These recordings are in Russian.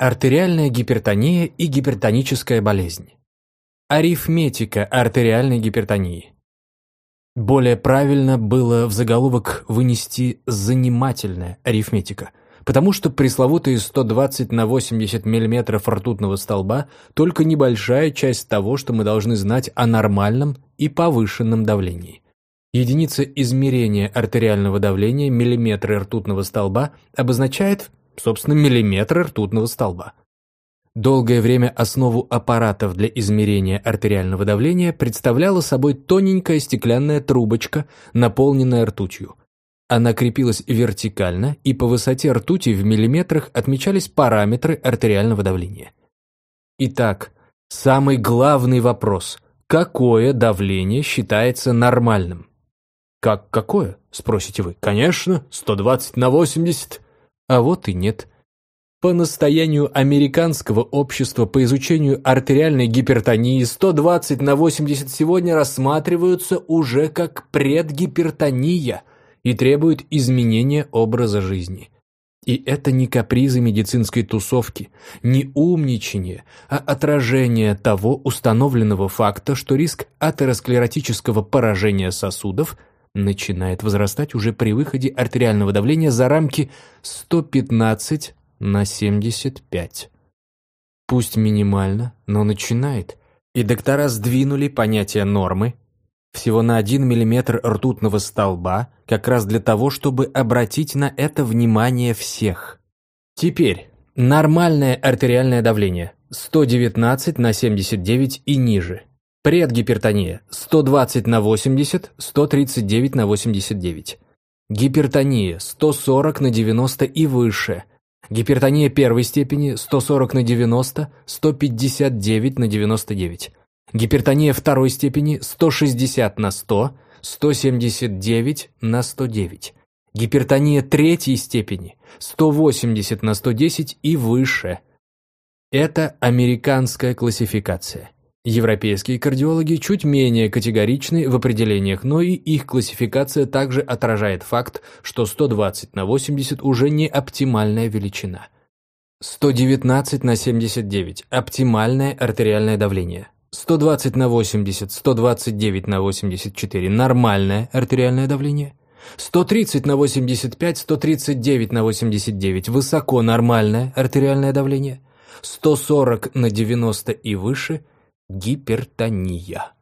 Артериальная гипертония и гипертоническая болезнь. Арифметика артериальной гипертонии. Более правильно было в заголовок вынести «занимательная арифметика», потому что пресловутые 120 на 80 мм ртутного столба только небольшая часть того, что мы должны знать о нормальном и повышенном давлении. Единица измерения артериального давления миллиметры ртутного столба обозначает собственно, миллиметра ртутного столба. Долгое время основу аппаратов для измерения артериального давления представляла собой тоненькая стеклянная трубочка, наполненная ртутью. Она крепилась вертикально, и по высоте ртути в миллиметрах отмечались параметры артериального давления. Итак, самый главный вопрос – какое давление считается нормальным? «Как какое?» – спросите вы. «Конечно, 120 на 80». А вот и нет. По настоянию Американского общества по изучению артериальной гипертонии 120 на 80 сегодня рассматриваются уже как предгипертония и требуют изменения образа жизни. И это не капризы медицинской тусовки, не умничание, а отражение того установленного факта, что риск атеросклеротического поражения сосудов – начинает возрастать уже при выходе артериального давления за рамки 115 на 75. Пусть минимально, но начинает. И доктора сдвинули понятие нормы всего на 1 мм ртутного столба, как раз для того, чтобы обратить на это внимание всех. Теперь, нормальное артериальное давление 119 на 79 и ниже. Предгипертония 120 на 80, 139 на 89. Гипертония 140 на 90 и выше. Гипертония первой степени 140 на 90, 159 на 99. Гипертония второй степени 160 на 100, 179 на 109. Гипертония третьей степени 180 на 110 и выше. Это американская классификация. Европейские кардиологи чуть менее категоричны в определениях, но и их классификация также отражает факт, что 120 на 80 уже не оптимальная величина. 119 на 79 – оптимальное артериальное давление. 120 на 80, 129 на 84 – нормальное артериальное давление. 130 на 85, 139 на 89 – высоко нормальное артериальное давление. 140 на 90 и выше – Гипертония.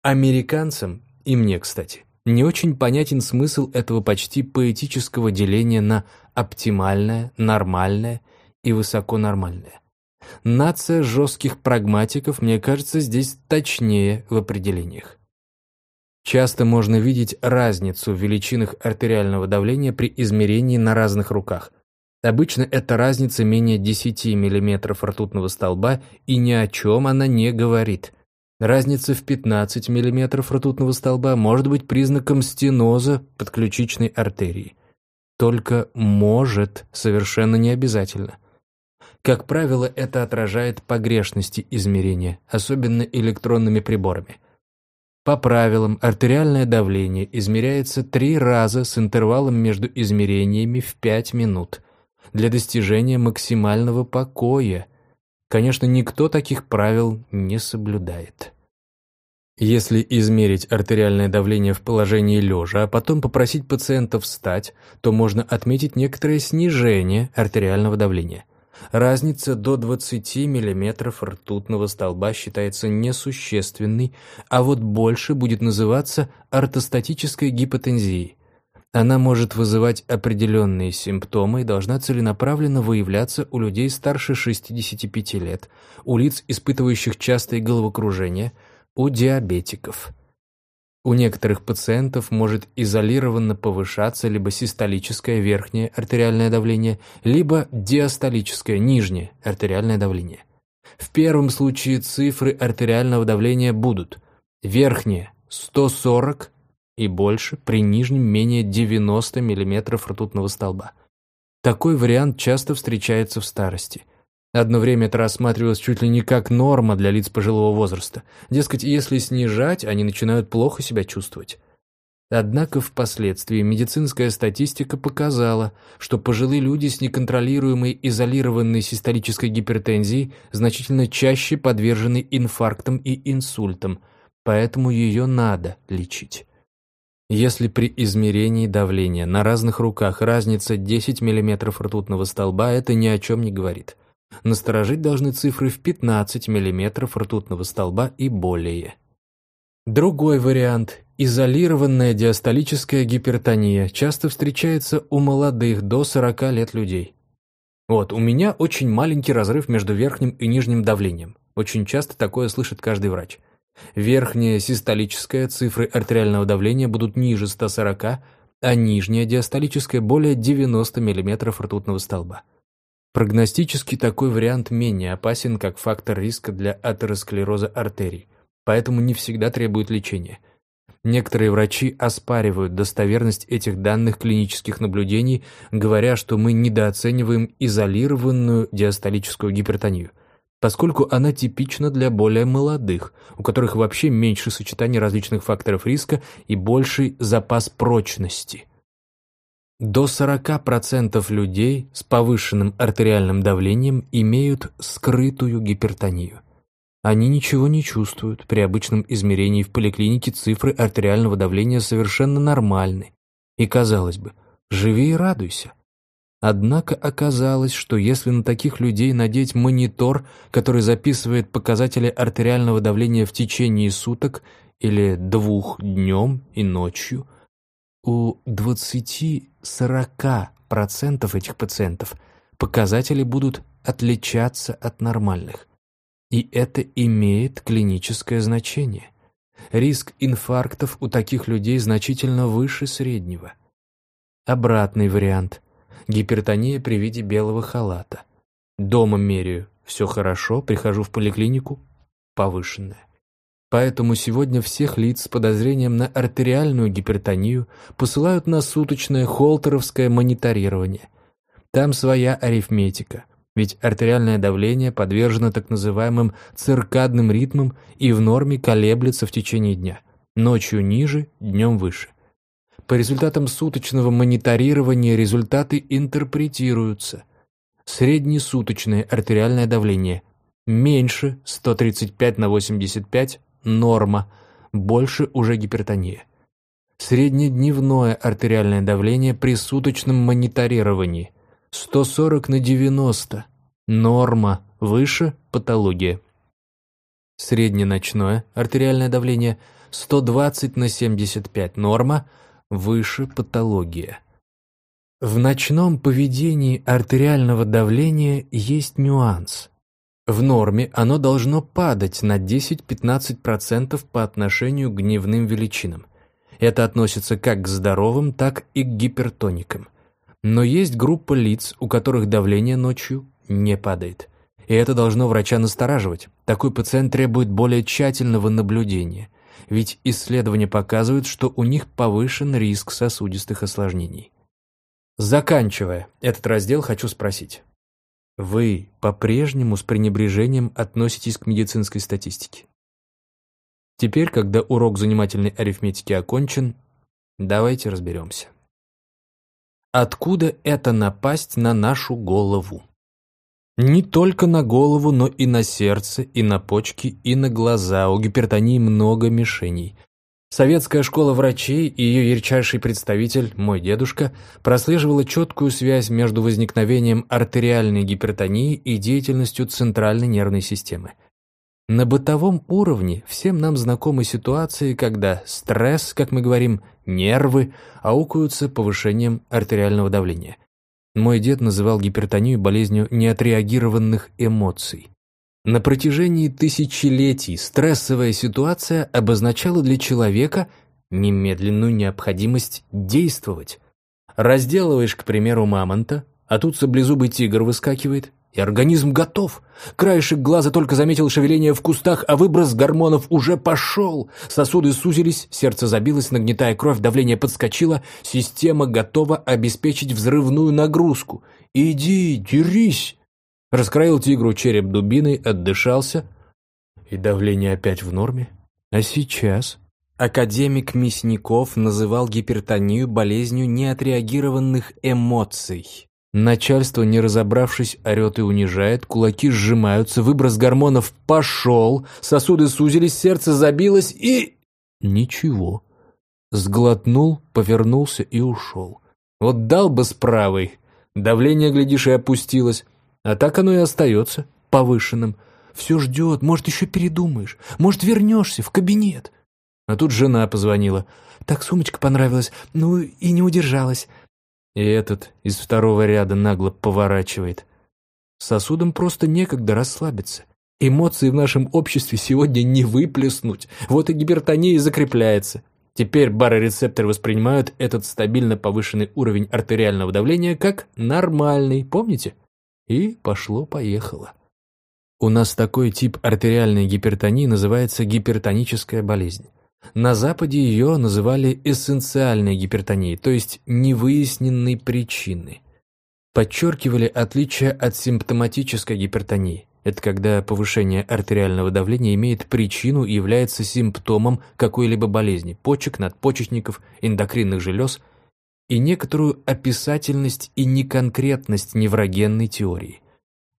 Американцам, и мне, кстати, не очень понятен смысл этого почти поэтического деления на оптимальное, нормальное и высоконормальное. Нация жестких прагматиков, мне кажется, здесь точнее в определениях. Часто можно видеть разницу в величинах артериального давления при измерении на разных руках – Обычно эта разница менее 10 мм ртутного столба, и ни о чем она не говорит. Разница в 15 мм ртутного столба может быть признаком стеноза подключичной артерии. Только может, совершенно не обязательно. Как правило, это отражает погрешности измерения, особенно электронными приборами. По правилам, артериальное давление измеряется три раза с интервалом между измерениями в 5 минут для достижения максимального покоя. Конечно, никто таких правил не соблюдает. Если измерить артериальное давление в положении лежа, а потом попросить пациента встать, то можно отметить некоторое снижение артериального давления. Разница до 20 мм ртутного столба считается несущественной, а вот больше будет называться ортостатической гипотензией. Она может вызывать определенные симптомы и должна целенаправленно выявляться у людей старше 65 лет, у лиц, испытывающих частые головокружения, у диабетиков. У некоторых пациентов может изолированно повышаться либо систолическое верхнее артериальное давление, либо диастолическое нижнее артериальное давление. В первом случае цифры артериального давления будут верхнее 140 и больше при нижнем менее 90 мм ртутного столба. Такой вариант часто встречается в старости. Одно время это рассматривалось чуть ли не как норма для лиц пожилого возраста. Дескать, если снижать, они начинают плохо себя чувствовать. Однако впоследствии медицинская статистика показала, что пожилые люди с неконтролируемой изолированной систолической гипертензией значительно чаще подвержены инфарктам и инсультам, поэтому ее надо лечить. Если при измерении давления на разных руках разница 10 мм ртутного столба, это ни о чем не говорит. Насторожить должны цифры в 15 мм ртутного столба и более. Другой вариант – изолированная диастолическая гипертония часто встречается у молодых до 40 лет людей. Вот, у меня очень маленький разрыв между верхним и нижним давлением. Очень часто такое слышит каждый врач. Верхняя систолическая цифры артериального давления будут ниже 140, а нижняя диастолическая более 90 мм ртутного столба. Прогностически такой вариант менее опасен как фактор риска для атеросклероза артерий поэтому не всегда требует лечения. Некоторые врачи оспаривают достоверность этих данных клинических наблюдений, говоря, что мы недооцениваем изолированную диастолическую гипертонию, поскольку она типична для более молодых, у которых вообще меньше сочетаний различных факторов риска и больший запас прочности. До 40% людей с повышенным артериальным давлением имеют скрытую гипертонию. Они ничего не чувствуют. При обычном измерении в поликлинике цифры артериального давления совершенно нормальны. И, казалось бы, живи и радуйся. Однако оказалось, что если на таких людей надеть монитор, который записывает показатели артериального давления в течение суток или двух днем и ночью, у 20-40% этих пациентов показатели будут отличаться от нормальных. И это имеет клиническое значение. Риск инфарктов у таких людей значительно выше среднего. Обратный вариант. Гипертония при виде белого халата. Дома меряю. Все хорошо, прихожу в поликлинику. Повышенная. Поэтому сегодня всех лиц с подозрением на артериальную гипертонию посылают на суточное холтеровское мониторирование. Там своя арифметика – ведь артериальное давление подвержено так называемым циркадным ритмам и в норме колеблется в течение дня. Ночью ниже, днем выше. По результатам суточного мониторирования результаты интерпретируются. Среднесуточное артериальное давление меньше 135 на 85 – норма, больше уже гипертония. Среднедневное артериальное давление при суточном мониторировании 140 на 90. Норма. Выше – патология. Средненочное артериальное давление 120 на 75. Норма. Выше – патология. В ночном поведении артериального давления есть нюанс. В норме оно должно падать на 10-15% по отношению к дневным величинам. Это относится как к здоровым, так и к гипертоникам. Но есть группа лиц, у которых давление ночью не падает. И это должно врача настораживать. Такой пациент требует более тщательного наблюдения. Ведь исследования показывают, что у них повышен риск сосудистых осложнений. Заканчивая этот раздел, хочу спросить. Вы по-прежнему с пренебрежением относитесь к медицинской статистике? Теперь, когда урок занимательной арифметики окончен, давайте разберемся. Откуда эта напасть на нашу голову? Не только на голову, но и на сердце, и на почки, и на глаза. У гипертонии много мишеней. Советская школа врачей и ее ярчайший представитель, мой дедушка, прослеживала четкую связь между возникновением артериальной гипертонии и деятельностью центральной нервной системы. На бытовом уровне всем нам знакомы ситуации, когда стресс, как мы говорим, нервы аукаются повышением артериального давления. Мой дед называл гипертонию болезнью неотреагированных эмоций. На протяжении тысячелетий стрессовая ситуация обозначала для человека немедленную необходимость действовать. Разделываешь, к примеру, мамонта, а тут саблезубый тигр выскакивает, и организм готов. Краешек глаза только заметил шевеление в кустах, а выброс гормонов уже пошел. Сосуды сузились, сердце забилось, нагнетая кровь, давление подскочило. Система готова обеспечить взрывную нагрузку. «Иди, дерись!» Раскроил тигру череп дубиной, отдышался. И давление опять в норме. А сейчас? Академик Мясников называл гипертонию болезнью неотреагированных эмоций. Начальство, не разобравшись, орет и унижает, кулаки сжимаются, выброс гормонов пошел, сосуды сузились, сердце забилось и... Ничего. Сглотнул, повернулся и ушел. Вот дал бы с правой. Давление, глядишь, и опустилось. А так оно и остается, повышенным. Все ждет, может, еще передумаешь, может, вернешься в кабинет. А тут жена позвонила. Так сумочка понравилась, ну и не удержалась. И этот из второго ряда нагло поворачивает. Сосудам просто некогда расслабиться. Эмоции в нашем обществе сегодня не выплеснуть. Вот и гипертония закрепляется. Теперь барорецепторы воспринимают этот стабильно повышенный уровень артериального давления как нормальный, помните? И пошло-поехало. У нас такой тип артериальной гипертонии называется гипертоническая болезнь. На Западе ее называли эссенциальной гипертонией, то есть невыясненной причины. Подчеркивали отличие от симптоматической гипертонии. Это когда повышение артериального давления имеет причину и является симптомом какой-либо болезни – почек, надпочечников, эндокринных желез – и некоторую описательность и неконкретность неврогенной теории.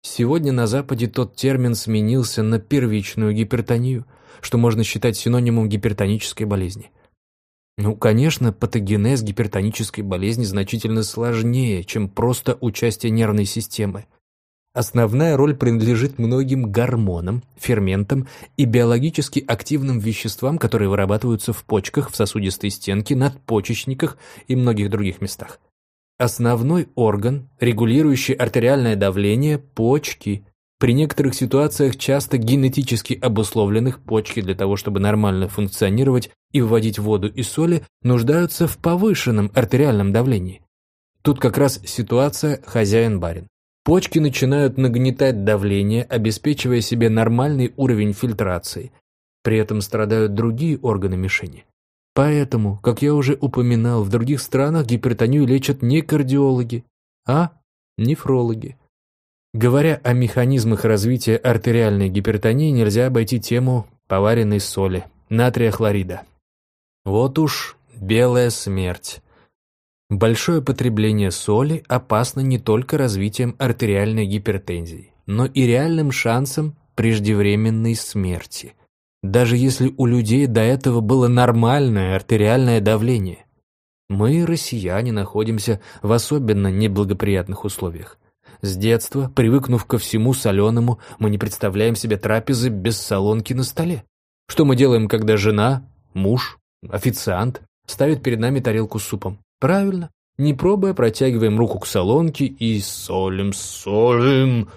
Сегодня на Западе тот термин сменился на первичную гипертонию – что можно считать синонимом гипертонической болезни. Ну, конечно, патогенез гипертонической болезни значительно сложнее, чем просто участие нервной системы. Основная роль принадлежит многим гормонам, ферментам и биологически активным веществам, которые вырабатываются в почках, в сосудистой стенке, надпочечниках и многих других местах. Основной орган, регулирующий артериальное давление – почки, при некоторых ситуациях часто генетически обусловленных почки для того, чтобы нормально функционировать и выводить воду и соли, нуждаются в повышенном артериальном давлении. Тут как раз ситуация хозяин-барин. Почки начинают нагнетать давление, обеспечивая себе нормальный уровень фильтрации. При этом страдают другие органы мишени. Поэтому, как я уже упоминал, в других странах гипертонию лечат не кардиологи, а нефрологи. Говоря о механизмах развития артериальной гипертонии, нельзя обойти тему поваренной соли, натрия хлорида. Вот уж белая смерть. Большое потребление соли опасно не только развитием артериальной гипертензии, но и реальным шансом преждевременной смерти. Даже если у людей до этого было нормальное артериальное давление. Мы, россияне, находимся в особенно неблагоприятных условиях. С детства, привыкнув ко всему соленому, мы не представляем себе трапезы без солонки на столе. Что мы делаем, когда жена, муж, официант ставит перед нами тарелку с супом? Правильно, не пробуя, протягиваем руку к солонке и солим, солим.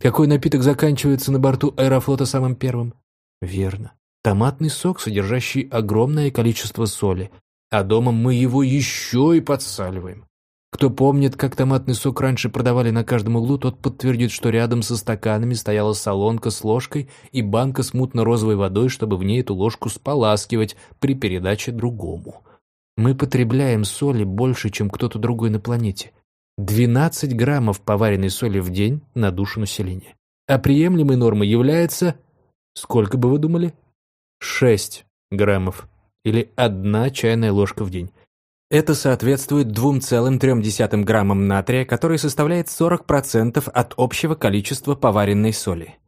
Какой напиток заканчивается на борту аэрофлота самым первым? Верно. Томатный сок, содержащий огромное количество соли, а дома мы его еще и подсаливаем. Кто помнит, как томатный сок раньше продавали на каждом углу, тот подтвердит, что рядом со стаканами стояла солонка с ложкой и банка с мутно-розовой водой, чтобы в ней эту ложку споласкивать при передаче другому. Мы потребляем соли больше, чем кто-то другой на планете. 12 граммов поваренной соли в день на душу населения. А приемлемой нормой является... Сколько бы вы думали? 6 граммов. Или одна чайная ложка в день. Это соответствует 2,3 граммам натрия, который составляет 40% от общего количества поваренной соли.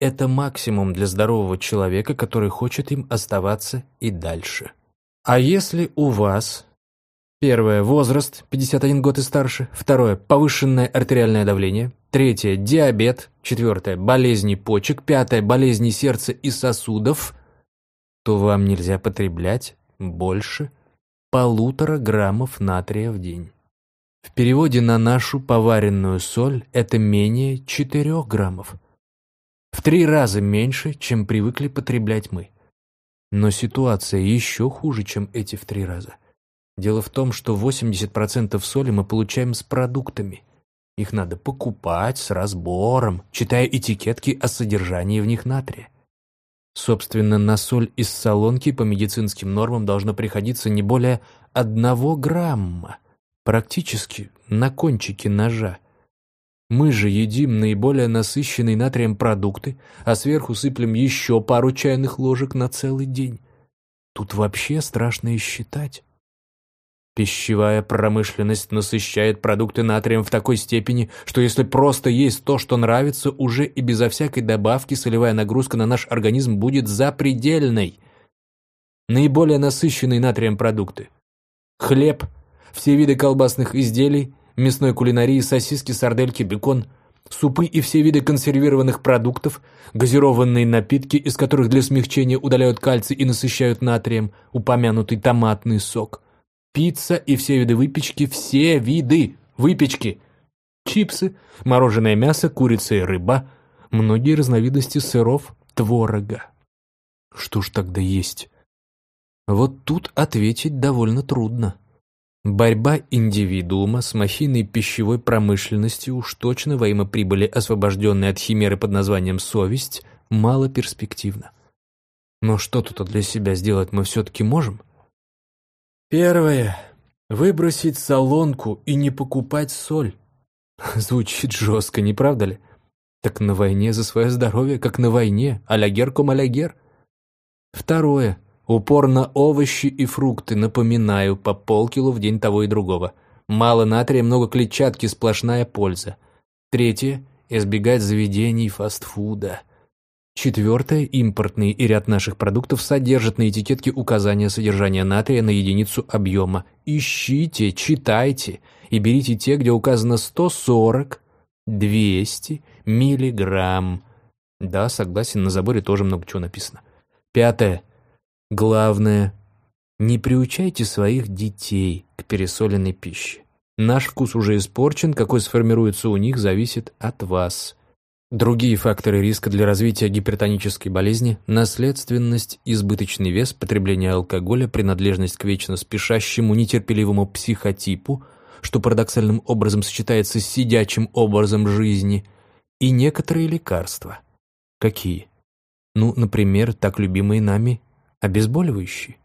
Это максимум для здорового человека, который хочет им оставаться и дальше. А если у вас Первое – возраст, 51 год и старше. Второе – повышенное артериальное давление. Третье – диабет. Четвертое – болезни почек. Пятое – болезни сердца и сосудов. То вам нельзя потреблять больше полутора граммов натрия в день. В переводе на нашу поваренную соль это менее 4 граммов. В три раза меньше, чем привыкли потреблять мы. Но ситуация еще хуже, чем эти в три раза. Дело в том, что 80% соли мы получаем с продуктами. Их надо покупать с разбором, читая этикетки о содержании в них натрия. Собственно, на соль из солонки по медицинским нормам должно приходиться не более одного грамма, практически на кончике ножа. Мы же едим наиболее насыщенные натрием продукты, а сверху сыплем еще пару чайных ложек на целый день. Тут вообще страшно и считать. Пищевая промышленность насыщает продукты натрием в такой степени, что если просто есть то, что нравится, уже и безо всякой добавки солевая нагрузка на наш организм будет запредельной. Наиболее насыщенные натрием продукты. Хлеб, все виды колбасных изделий, мясной кулинарии, сосиски, сардельки, бекон, супы и все виды консервированных продуктов, газированные напитки, из которых для смягчения удаляют кальций и насыщают натрием, упомянутый томатный сок – пицца и все виды выпечки, все виды выпечки. Чипсы, мороженое мясо, курица и рыба, многие разновидности сыров, творога. Что ж тогда есть? Вот тут ответить довольно трудно. Борьба индивидуума с махиной пищевой промышленностью уж точно во имя прибыли, освобожденной от химеры под названием «совесть», мало перспективна. Но что тут для себя сделать мы все-таки можем? Первое. Выбросить солонку и не покупать соль. Звучит жестко, не правда ли? Так на войне за свое здоровье, как на войне, алягер ком алягер. Второе. Упор на овощи и фрукты, напоминаю, по полкило в день того и другого. Мало натрия, много клетчатки, сплошная польза. Третье. Избегать заведений фастфуда. Четвертое. Импортные и ряд наших продуктов содержат на этикетке указания содержания натрия на единицу объема. Ищите, читайте и берите те, где указано 140, 200 миллиграмм. Да, согласен, на заборе тоже много чего написано. Пятое. Главное, не приучайте своих детей к пересоленной пище. Наш вкус уже испорчен, какой сформируется у них, зависит от вас. Другие факторы риска для развития гипертонической болезни – наследственность, избыточный вес, потребление алкоголя, принадлежность к вечно спешащему, нетерпеливому психотипу, что парадоксальным образом сочетается с сидячим образом жизни, и некоторые лекарства. Какие? Ну, например, так любимые нами обезболивающие.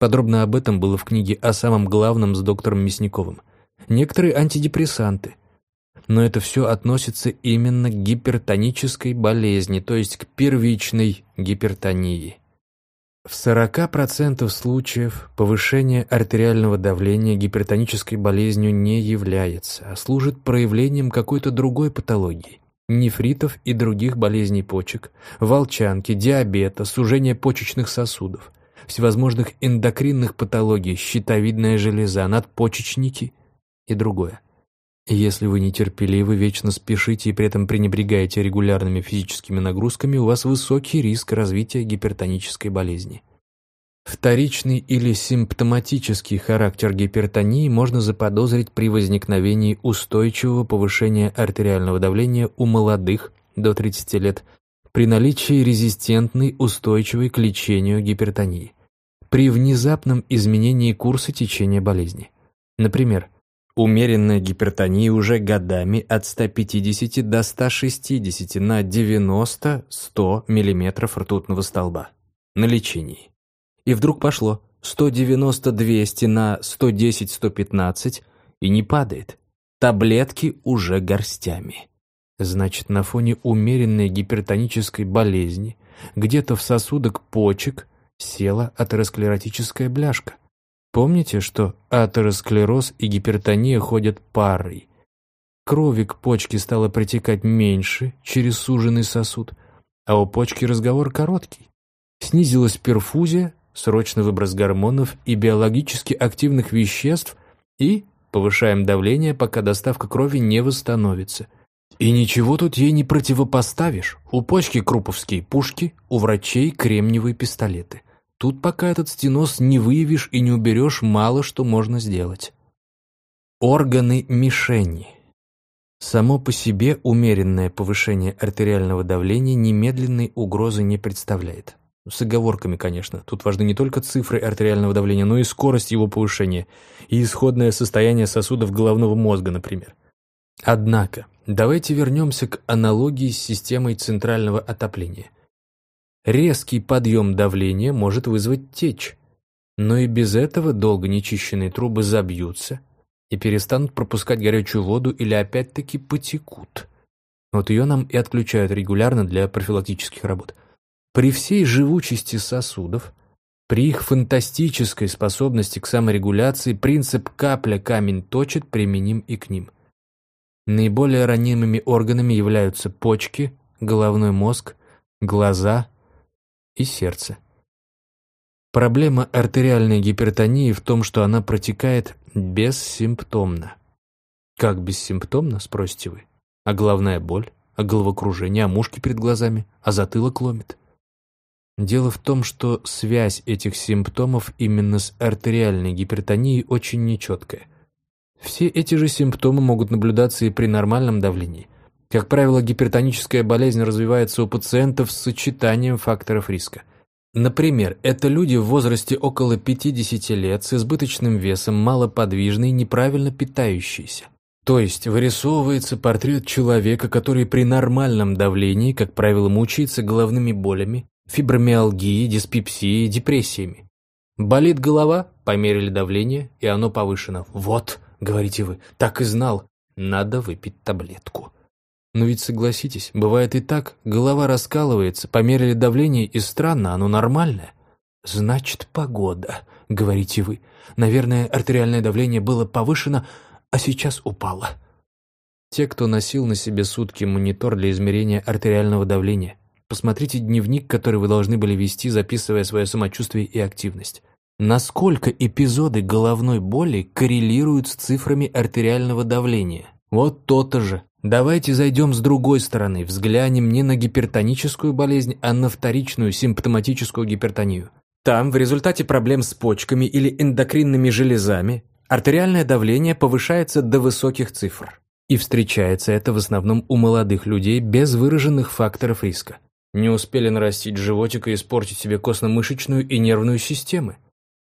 Подробно об этом было в книге о самом главном с доктором Мясниковым. Некоторые антидепрессанты, но это все относится именно к гипертонической болезни, то есть к первичной гипертонии. В 40% случаев повышение артериального давления гипертонической болезнью не является, а служит проявлением какой-то другой патологии – нефритов и других болезней почек, волчанки, диабета, сужения почечных сосудов, всевозможных эндокринных патологий, щитовидная железа, надпочечники и другое. Если вы нетерпеливы, вечно спешите и при этом пренебрегаете регулярными физическими нагрузками, у вас высокий риск развития гипертонической болезни. Вторичный или симптоматический характер гипертонии можно заподозрить при возникновении устойчивого повышения артериального давления у молодых до 30 лет при наличии резистентной устойчивой к лечению гипертонии, при внезапном изменении курса течения болезни. Например, Умеренная гипертония уже годами от 150 до 160 на 90-100 мм ртутного столба на лечении. И вдруг пошло 190-200 на 110-115 и не падает. Таблетки уже горстями. Значит, на фоне умеренной гипертонической болезни где-то в сосудок почек села атеросклеротическая бляшка. Помните, что атеросклероз и гипертония ходят парой? Крови к почке стало протекать меньше через суженный сосуд, а у почки разговор короткий. Снизилась перфузия, срочный выброс гормонов и биологически активных веществ и повышаем давление, пока доставка крови не восстановится. И ничего тут ей не противопоставишь. У почки круповские пушки, у врачей кремниевые пистолеты. Тут пока этот стеноз не выявишь и не уберешь, мало что можно сделать. Органы мишени. Само по себе умеренное повышение артериального давления немедленной угрозы не представляет. С оговорками, конечно. Тут важны не только цифры артериального давления, но и скорость его повышения, и исходное состояние сосудов головного мозга, например. Однако, давайте вернемся к аналогии с системой центрального отопления – Резкий подъем давления может вызвать течь, но и без этого долго нечищенные трубы забьются и перестанут пропускать горячую воду или опять-таки потекут. Вот ее нам и отключают регулярно для профилактических работ. При всей живучести сосудов При их фантастической способности к саморегуляции принцип «капля камень точит» применим и к ним. Наиболее ранимыми органами являются почки, головной мозг, глаза и сердце. Проблема артериальной гипертонии в том, что она протекает бессимптомно. Как бессимптомно, спросите вы? А головная боль, а головокружение, а мушки перед глазами, а затылок ломит? Дело в том, что связь этих симптомов именно с артериальной гипертонией очень нечеткая. Все эти же симптомы могут наблюдаться и при нормальном давлении. Как правило, гипертоническая болезнь развивается у пациентов с сочетанием факторов риска. Например, это люди в возрасте около 50 лет с избыточным весом, малоподвижные, неправильно питающиеся. То есть вырисовывается портрет человека, который при нормальном давлении, как правило, мучается головными болями, фибромиалгией, диспепсией, депрессиями. Болит голова, померили давление, и оно повышено. Вот, говорите вы, так и знал, надо выпить таблетку. Но ведь согласитесь, бывает и так, голова раскалывается, померили давление, и странно, оно нормальное. Значит, погода, говорите вы. Наверное, артериальное давление было повышено, а сейчас упало. Те, кто носил на себе сутки монитор для измерения артериального давления, Посмотрите дневник, который вы должны были вести, записывая свое самочувствие и активность. Насколько эпизоды головной боли коррелируют с цифрами артериального давления? Вот то-то же. Давайте зайдем с другой стороны, взглянем не на гипертоническую болезнь, а на вторичную симптоматическую гипертонию. Там, в результате проблем с почками или эндокринными железами, артериальное давление повышается до высоких цифр. И встречается это в основном у молодых людей без выраженных факторов риска. Не успели нарастить животик и испортить себе костно-мышечную и нервную системы.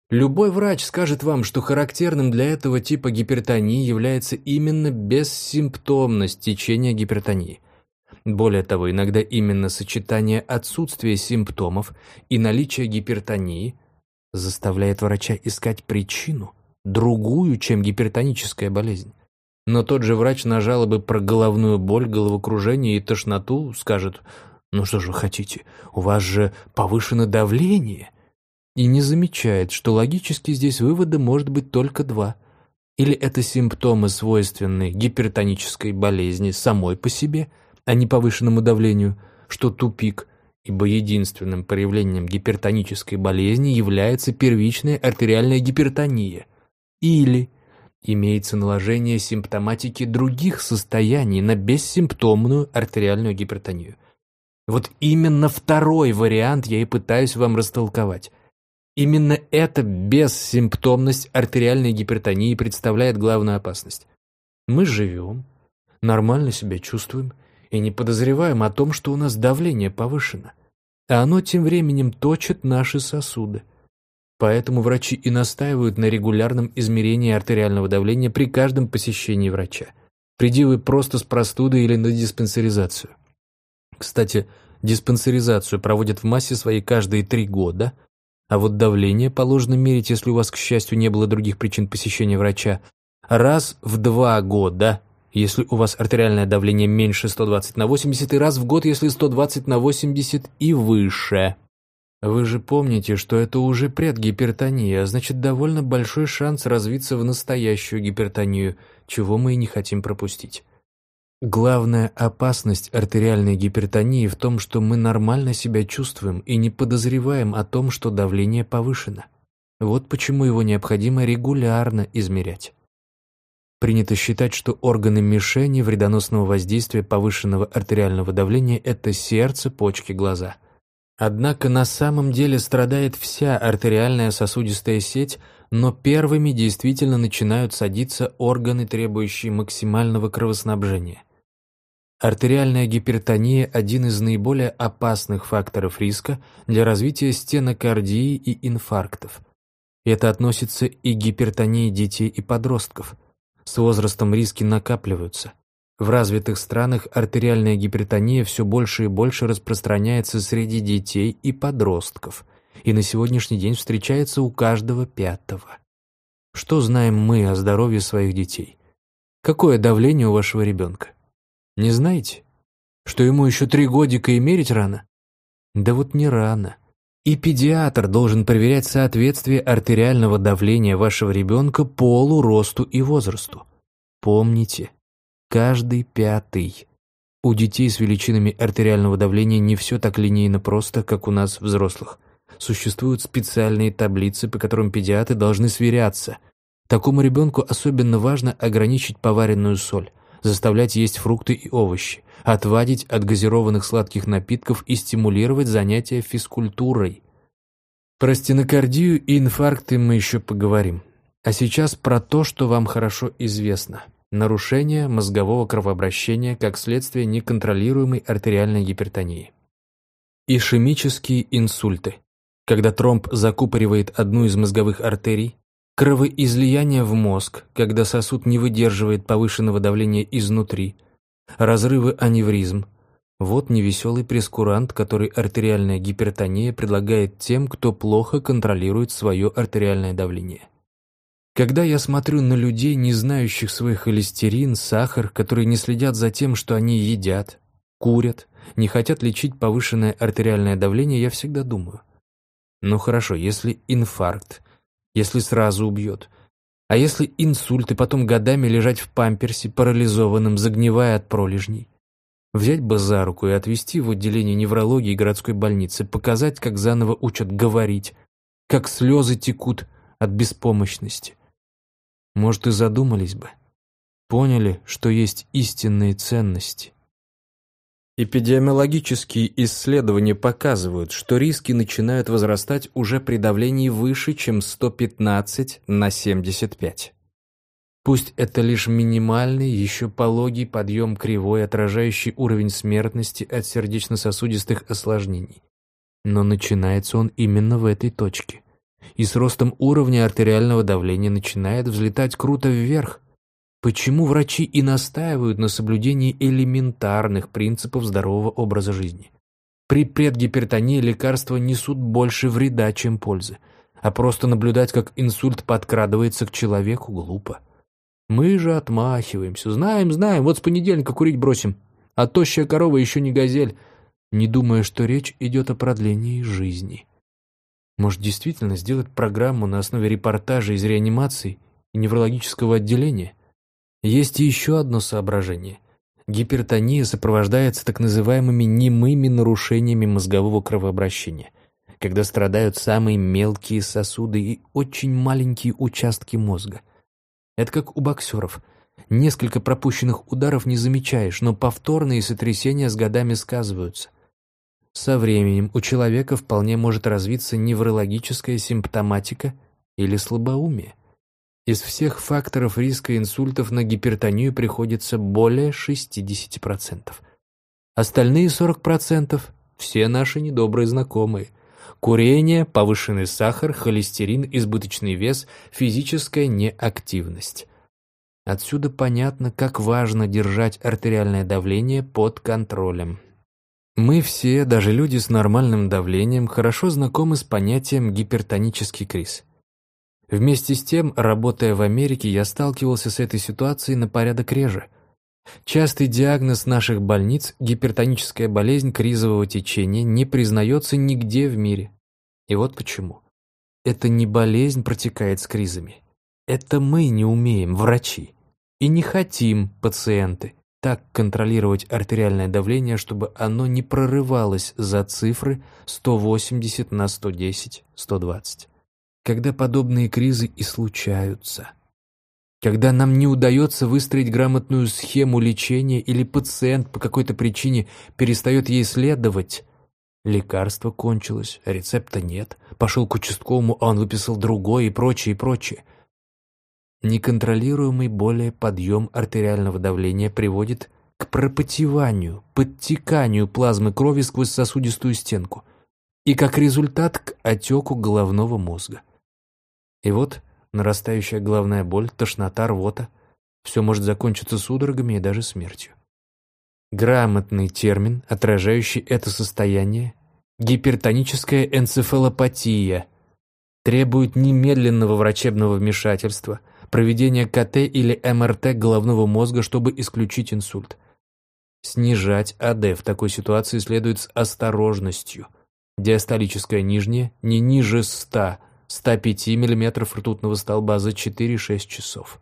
Любой врач скажет вам, что характерным для этого типа гипертонии является именно бессимптомность течения гипертонии. Более того, иногда именно сочетание отсутствия симптомов и наличия гипертонии заставляет врача искать причину, другую, чем гипертоническая болезнь. Но тот же врач на жалобы про головную боль, головокружение и тошноту скажет ну что же вы хотите, у вас же повышено давление. И не замечает, что логически здесь вывода может быть только два. Или это симптомы, свойственные гипертонической болезни самой по себе, а не повышенному давлению, что тупик, ибо единственным проявлением гипертонической болезни является первичная артериальная гипертония. Или имеется наложение симптоматики других состояний на бессимптомную артериальную гипертонию – вот именно второй вариант я и пытаюсь вам растолковать. Именно эта бессимптомность артериальной гипертонии представляет главную опасность. Мы живем, нормально себя чувствуем и не подозреваем о том, что у нас давление повышено. А оно тем временем точит наши сосуды. Поэтому врачи и настаивают на регулярном измерении артериального давления при каждом посещении врача. Приди вы просто с простудой или на диспансеризацию. Кстати, диспансеризацию проводят в массе своей каждые три года, а вот давление положено мерить, если у вас, к счастью, не было других причин посещения врача, раз в два года, если у вас артериальное давление меньше 120 на 80, и раз в год, если 120 на 80 и выше. Вы же помните, что это уже предгипертония, а значит довольно большой шанс развиться в настоящую гипертонию, чего мы и не хотим пропустить. Главная опасность артериальной гипертонии в том, что мы нормально себя чувствуем и не подозреваем о том, что давление повышено. Вот почему его необходимо регулярно измерять. Принято считать, что органы мишени вредоносного воздействия повышенного артериального давления – это сердце, почки, глаза. Однако на самом деле страдает вся артериальная сосудистая сеть, но первыми действительно начинают садиться органы, требующие максимального кровоснабжения. Артериальная гипертония – один из наиболее опасных факторов риска для развития стенокардии и инфарктов. Это относится и к гипертонии детей и подростков. С возрастом риски накапливаются. В развитых странах артериальная гипертония все больше и больше распространяется среди детей и подростков, и на сегодняшний день встречается у каждого пятого. Что знаем мы о здоровье своих детей? Какое давление у вашего ребенка? Не знаете, что ему еще три годика и мерить рано? Да вот не рано. И педиатр должен проверять соответствие артериального давления вашего ребенка полу, росту и возрасту. Помните, каждый пятый. У детей с величинами артериального давления не все так линейно просто, как у нас, взрослых. Существуют специальные таблицы, по которым педиатры должны сверяться. Такому ребенку особенно важно ограничить поваренную соль, заставлять есть фрукты и овощи, отвадить от газированных сладких напитков и стимулировать занятия физкультурой. Про стенокардию и инфаркты мы еще поговорим. А сейчас про то, что вам хорошо известно. Нарушение мозгового кровообращения как следствие неконтролируемой артериальной гипертонии. Ишемические инсульты. Когда тромб закупоривает одну из мозговых артерий, кровоизлияние в мозг, когда сосуд не выдерживает повышенного давления изнутри – разрывы аневризм. Вот невеселый прескурант, который артериальная гипертония предлагает тем, кто плохо контролирует свое артериальное давление. Когда я смотрю на людей, не знающих свой холестерин, сахар, которые не следят за тем, что они едят, курят, не хотят лечить повышенное артериальное давление, я всегда думаю. Ну хорошо, если инфаркт, если сразу убьет, а если инсульт и потом годами лежать в памперсе, парализованным, загнивая от пролежней? Взять бы за руку и отвезти в отделение неврологии городской больницы, показать, как заново учат говорить, как слезы текут от беспомощности. Может, и задумались бы. Поняли, что есть истинные ценности. Эпидемиологические исследования показывают, что риски начинают возрастать уже при давлении выше, чем 115 на 75. Пусть это лишь минимальный, еще пологий подъем кривой, отражающий уровень смертности от сердечно-сосудистых осложнений. Но начинается он именно в этой точке. И с ростом уровня артериального давления начинает взлетать круто вверх – Почему врачи и настаивают на соблюдении элементарных принципов здорового образа жизни? При предгипертонии лекарства несут больше вреда, чем пользы, а просто наблюдать, как инсульт подкрадывается к человеку, глупо. Мы же отмахиваемся. Знаем, знаем, вот с понедельника курить бросим. А тощая корова еще не газель, не думая, что речь идет о продлении жизни. Может, действительно сделать программу на основе репортажа из реанимации и неврологического отделения? Есть еще одно соображение. Гипертония сопровождается так называемыми немыми нарушениями мозгового кровообращения, когда страдают самые мелкие сосуды и очень маленькие участки мозга. Это как у боксеров. Несколько пропущенных ударов не замечаешь, но повторные сотрясения с годами сказываются. Со временем у человека вполне может развиться неврологическая симптоматика или слабоумие. Из всех факторов риска инсультов на гипертонию приходится более 60%. Остальные 40% – все наши недобрые знакомые. Курение, повышенный сахар, холестерин, избыточный вес, физическая неактивность. Отсюда понятно, как важно держать артериальное давление под контролем. Мы все, даже люди с нормальным давлением, хорошо знакомы с понятием гипертонический криз – Вместе с тем, работая в Америке, я сталкивался с этой ситуацией на порядок реже. Частый диагноз наших больниц – гипертоническая болезнь кризового течения – не признается нигде в мире. И вот почему. Это не болезнь протекает с кризами. Это мы не умеем, врачи. И не хотим, пациенты, так контролировать артериальное давление, чтобы оно не прорывалось за цифры 180 на 110, 120 когда подобные кризы и случаются. Когда нам не удается выстроить грамотную схему лечения или пациент по какой-то причине перестает ей следовать, лекарство кончилось, рецепта нет, пошел к участковому, а он выписал другое и прочее, и прочее. Неконтролируемый более подъем артериального давления приводит к пропотеванию, подтеканию плазмы крови сквозь сосудистую стенку и, как результат, к отеку головного мозга. И вот нарастающая головная боль, тошнота, рвота. Все может закончиться судорогами и даже смертью. Грамотный термин, отражающий это состояние – гипертоническая энцефалопатия – требует немедленного врачебного вмешательства, проведения КТ или МРТ головного мозга, чтобы исключить инсульт. Снижать АД в такой ситуации следует с осторожностью. диастолическая нижняя не ниже 100-105 мм ртутного столба за 4-6 часов.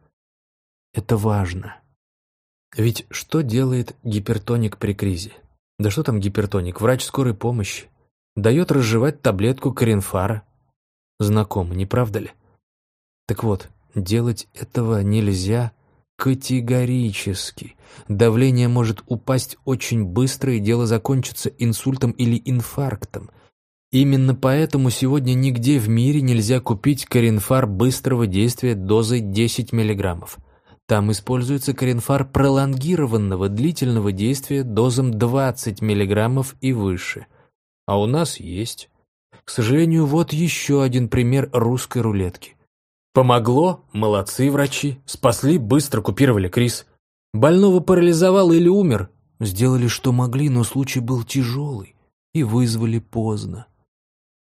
Это важно. Ведь что делает гипертоник при кризе? Да что там гипертоник? Врач скорой помощи. Дает разжевать таблетку коринфара. Знакомо, не правда ли? Так вот, делать этого нельзя категорически. Давление может упасть очень быстро, и дело закончится инсультом или инфарктом. Именно поэтому сегодня нигде в мире нельзя купить коринфар быстрого действия дозой 10 миллиграммов. Там используется коринфар пролонгированного длительного действия дозом 20 мг и выше. А у нас есть. К сожалению, вот еще один пример русской рулетки. Помогло? Молодцы врачи. Спасли, быстро купировали криз. Больного парализовал или умер? Сделали, что могли, но случай был тяжелый. И вызвали поздно.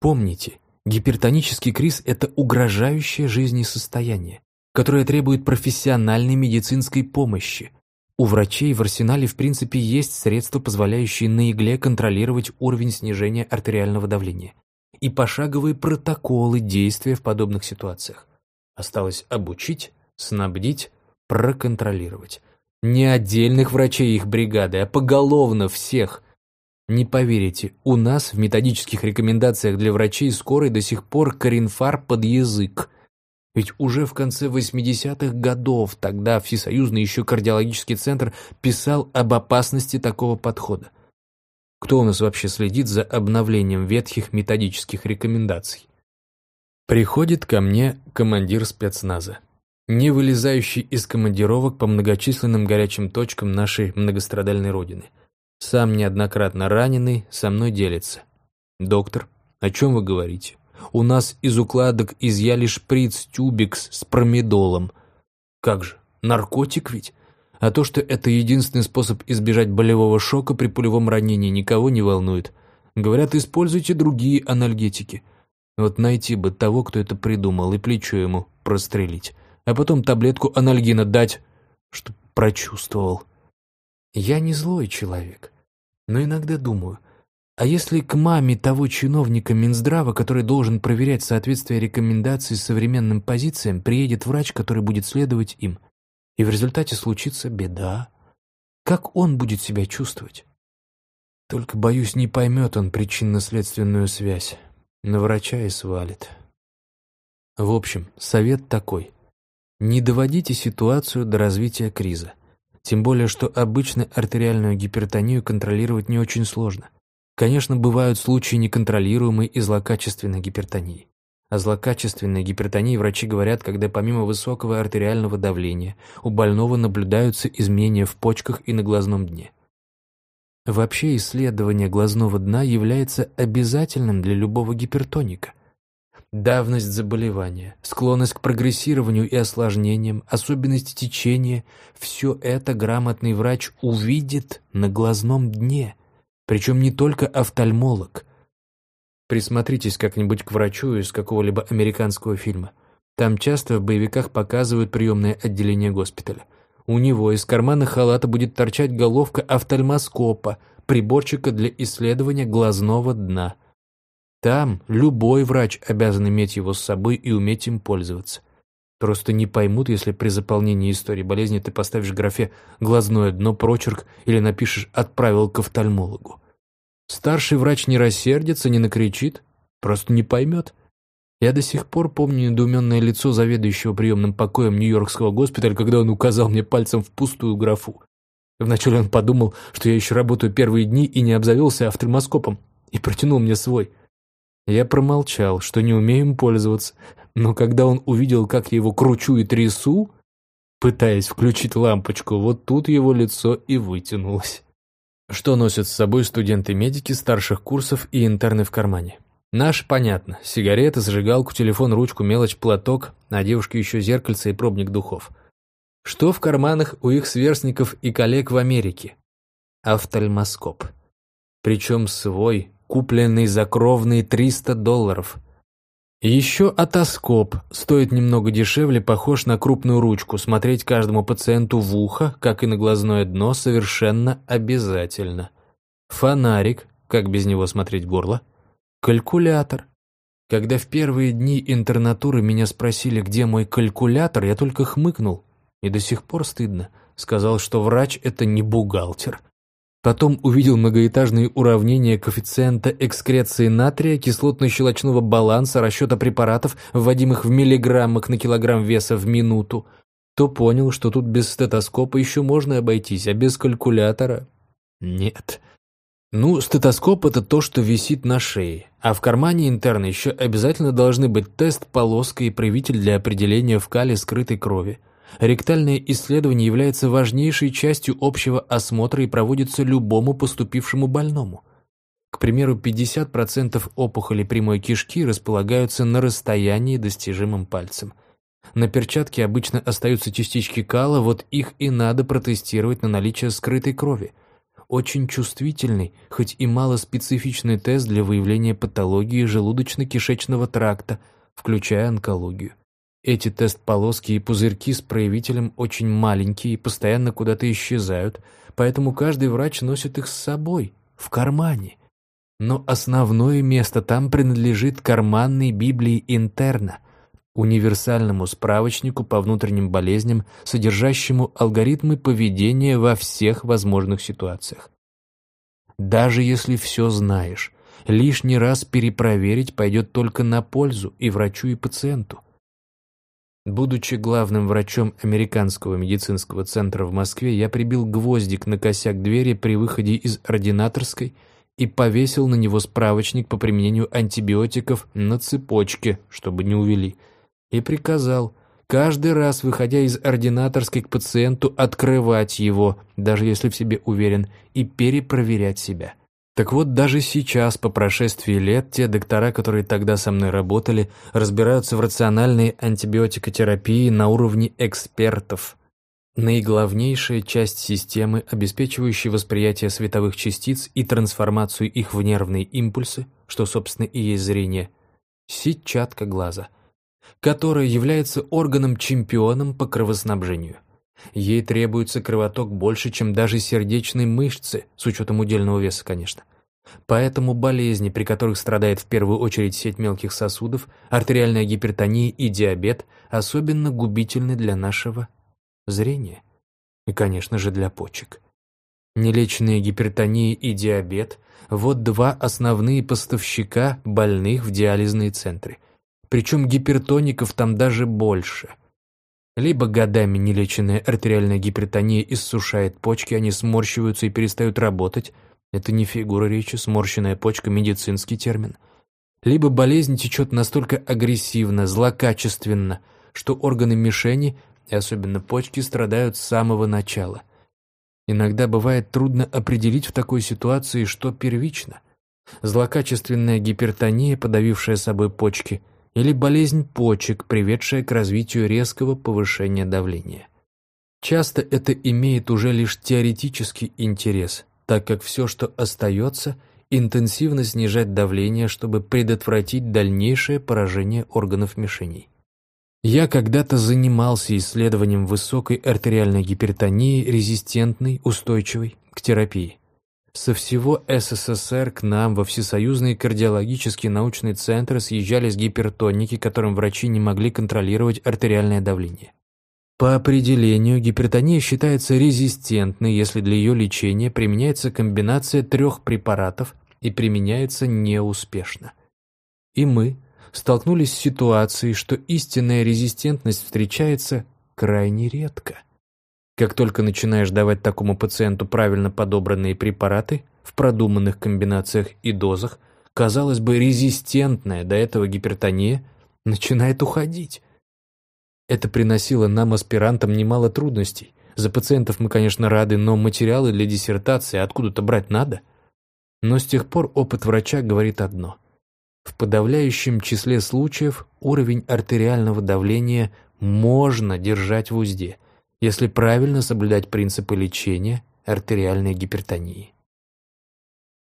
Помните, гипертонический криз – это угрожающее жизни состояние которая требует профессиональной медицинской помощи. У врачей в арсенале в принципе есть средства, позволяющие на игле контролировать уровень снижения артериального давления и пошаговые протоколы действия в подобных ситуациях. Осталось обучить, снабдить, проконтролировать. Не отдельных врачей их бригады, а поголовно всех. Не поверите, у нас в методических рекомендациях для врачей скорой до сих пор коринфар под язык. Ведь уже в конце 80-х годов тогда Всесоюзный еще кардиологический центр писал об опасности такого подхода. Кто у нас вообще следит за обновлением ветхих методических рекомендаций? Приходит ко мне командир спецназа, не вылезающий из командировок по многочисленным горячим точкам нашей многострадальной родины. Сам неоднократно раненый, со мной делится. «Доктор, о чем вы говорите?» У нас из укладок изъяли шприц-тюбикс с промедолом. Как же, наркотик ведь? А то, что это единственный способ избежать болевого шока при пулевом ранении, никого не волнует. Говорят, используйте другие анальгетики. Вот найти бы того, кто это придумал, и плечо ему прострелить. А потом таблетку анальгина дать, чтоб прочувствовал. Я не злой человек, но иногда думаю, а если к маме того чиновника Минздрава, который должен проверять соответствие рекомендаций современным позициям, приедет врач, который будет следовать им, и в результате случится беда, как он будет себя чувствовать? Только, боюсь, не поймет он причинно-следственную связь. На врача и свалит. В общем, совет такой. Не доводите ситуацию до развития криза. Тем более, что обычно артериальную гипертонию контролировать не очень сложно. Конечно, бывают случаи неконтролируемой и злокачественной гипертонии. О злокачественной гипертонии врачи говорят, когда помимо высокого артериального давления у больного наблюдаются изменения в почках и на глазном дне. Вообще исследование глазного дна является обязательным для любого гипертоника. Давность заболевания, склонность к прогрессированию и осложнениям, особенности течения – все это грамотный врач увидит на глазном дне – причем не только офтальмолог. Присмотритесь как-нибудь к врачу из какого-либо американского фильма. Там часто в боевиках показывают приемное отделение госпиталя. У него из кармана халата будет торчать головка офтальмоскопа, приборчика для исследования глазного дна. Там любой врач обязан иметь его с собой и уметь им пользоваться. Просто не поймут, если при заполнении истории болезни ты поставишь в графе «глазное дно прочерк» или напишешь «отправил к офтальмологу». Старший врач не рассердится, не накричит, просто не поймет. Я до сих пор помню недоуменное лицо заведующего приемным покоем Нью-Йоркского госпиталя, когда он указал мне пальцем в пустую графу. Вначале он подумал, что я еще работаю первые дни и не обзавелся офтальмоскопом, и протянул мне свой. Я промолчал, что не умею им пользоваться, но когда он увидел, как я его кручу и трясу, пытаясь включить лампочку, вот тут его лицо и вытянулось. Что носят с собой студенты-медики старших курсов и интерны в кармане? Наш, понятно. Сигареты, зажигалку, телефон, ручку, мелочь, платок, а девушке еще зеркальце и пробник духов. Что в карманах у их сверстников и коллег в Америке? Офтальмоскоп. Причем свой, купленный за кровные 300 долларов. Еще атоскоп, стоит немного дешевле, похож на крупную ручку, смотреть каждому пациенту в ухо, как и на глазное дно, совершенно обязательно. Фонарик, как без него смотреть горло? Калькулятор. Когда в первые дни интернатуры меня спросили, где мой калькулятор, я только хмыкнул. И до сих пор стыдно. Сказал, что врач – это не бухгалтер. Потом увидел многоэтажные уравнения коэффициента экскреции натрия, кислотно-щелочного баланса, расчета препаратов, вводимых в миллиграммах на килограмм веса в минуту. То понял, что тут без стетоскопа еще можно обойтись, а без калькулятора – нет. Ну, стетоскоп – это то, что висит на шее, а в кармане интерна еще обязательно должны быть тест, полоска и проявитель для определения в кале скрытой крови. Ректальное исследование является важнейшей частью общего осмотра и проводится любому поступившему больному. К примеру, 50% опухолей прямой кишки располагаются на расстоянии, достижимым пальцем. На перчатке обычно остаются частички кала, вот их и надо протестировать на наличие скрытой крови. Очень чувствительный, хоть и малоспецифичный тест для выявления патологии желудочно-кишечного тракта, включая онкологию. Эти тест-полоски и пузырьки с проявителем очень маленькие и постоянно куда-то исчезают, поэтому каждый врач носит их с собой, в кармане. Но основное место там принадлежит карманной Библии интерна, универсальному справочнику по внутренним болезням, содержащему алгоритмы поведения во всех возможных ситуациях. Даже если все знаешь, лишний раз перепроверить пойдет только на пользу и врачу, и пациенту. Будучи главным врачом Американского медицинского центра в Москве, я прибил гвоздик на косяк двери при выходе из ординаторской и повесил на него справочник по применению антибиотиков на цепочке, чтобы не увели, и приказал каждый раз, выходя из ординаторской к пациенту, открывать его, даже если в себе уверен, и перепроверять себя. Так вот, даже сейчас, по прошествии лет, те доктора, которые тогда со мной работали, разбираются в рациональной антибиотикотерапии на уровне экспертов. Наиглавнейшая часть системы, обеспечивающая восприятие световых частиц и трансформацию их в нервные импульсы, что, собственно, и есть зрение, сетчатка глаза, которая является органом-чемпионом по кровоснабжению. Ей требуется кровоток больше, чем даже сердечной мышцы, с учетом удельного веса, конечно. Поэтому болезни, при которых страдает в первую очередь сеть мелких сосудов, артериальная гипертония и диабет, особенно губительны для нашего зрения. И, конечно же, для почек. Нелеченная гипертония и диабет – вот два основные поставщика больных в диализные центры. Причем гипертоников там даже больше – либо годами нелеченная артериальная гипертония иссушает почки, они сморщиваются и перестают работать. Это не фигура речи, сморщенная почка – медицинский термин. Либо болезнь течет настолько агрессивно, злокачественно, что органы мишени, и особенно почки, страдают с самого начала. Иногда бывает трудно определить в такой ситуации, что первично. Злокачественная гипертония, подавившая собой почки – или болезнь почек, приведшая к развитию резкого повышения давления. Часто это имеет уже лишь теоретический интерес, так как все, что остается, интенсивно снижать давление, чтобы предотвратить дальнейшее поражение органов мишеней. Я когда-то занимался исследованием высокой артериальной гипертонии, резистентной, устойчивой к терапии. Со всего СССР к нам во Всесоюзный кардиологический научный центр съезжались гипертоники, которым врачи не могли контролировать артериальное давление. По определению, гипертония считается резистентной, если для ее лечения применяется комбинация трех препаратов и применяется неуспешно. И мы столкнулись с ситуацией, что истинная резистентность встречается крайне редко. Как только начинаешь давать такому пациенту правильно подобранные препараты в продуманных комбинациях и дозах, казалось бы, резистентная до этого гипертония начинает уходить. Это приносило нам, аспирантам, немало трудностей. За пациентов мы, конечно, рады, но материалы для диссертации откуда-то брать надо. Но с тех пор опыт врача говорит одно. В подавляющем числе случаев уровень артериального давления можно держать в узде – если правильно соблюдать принципы лечения артериальной гипертонии.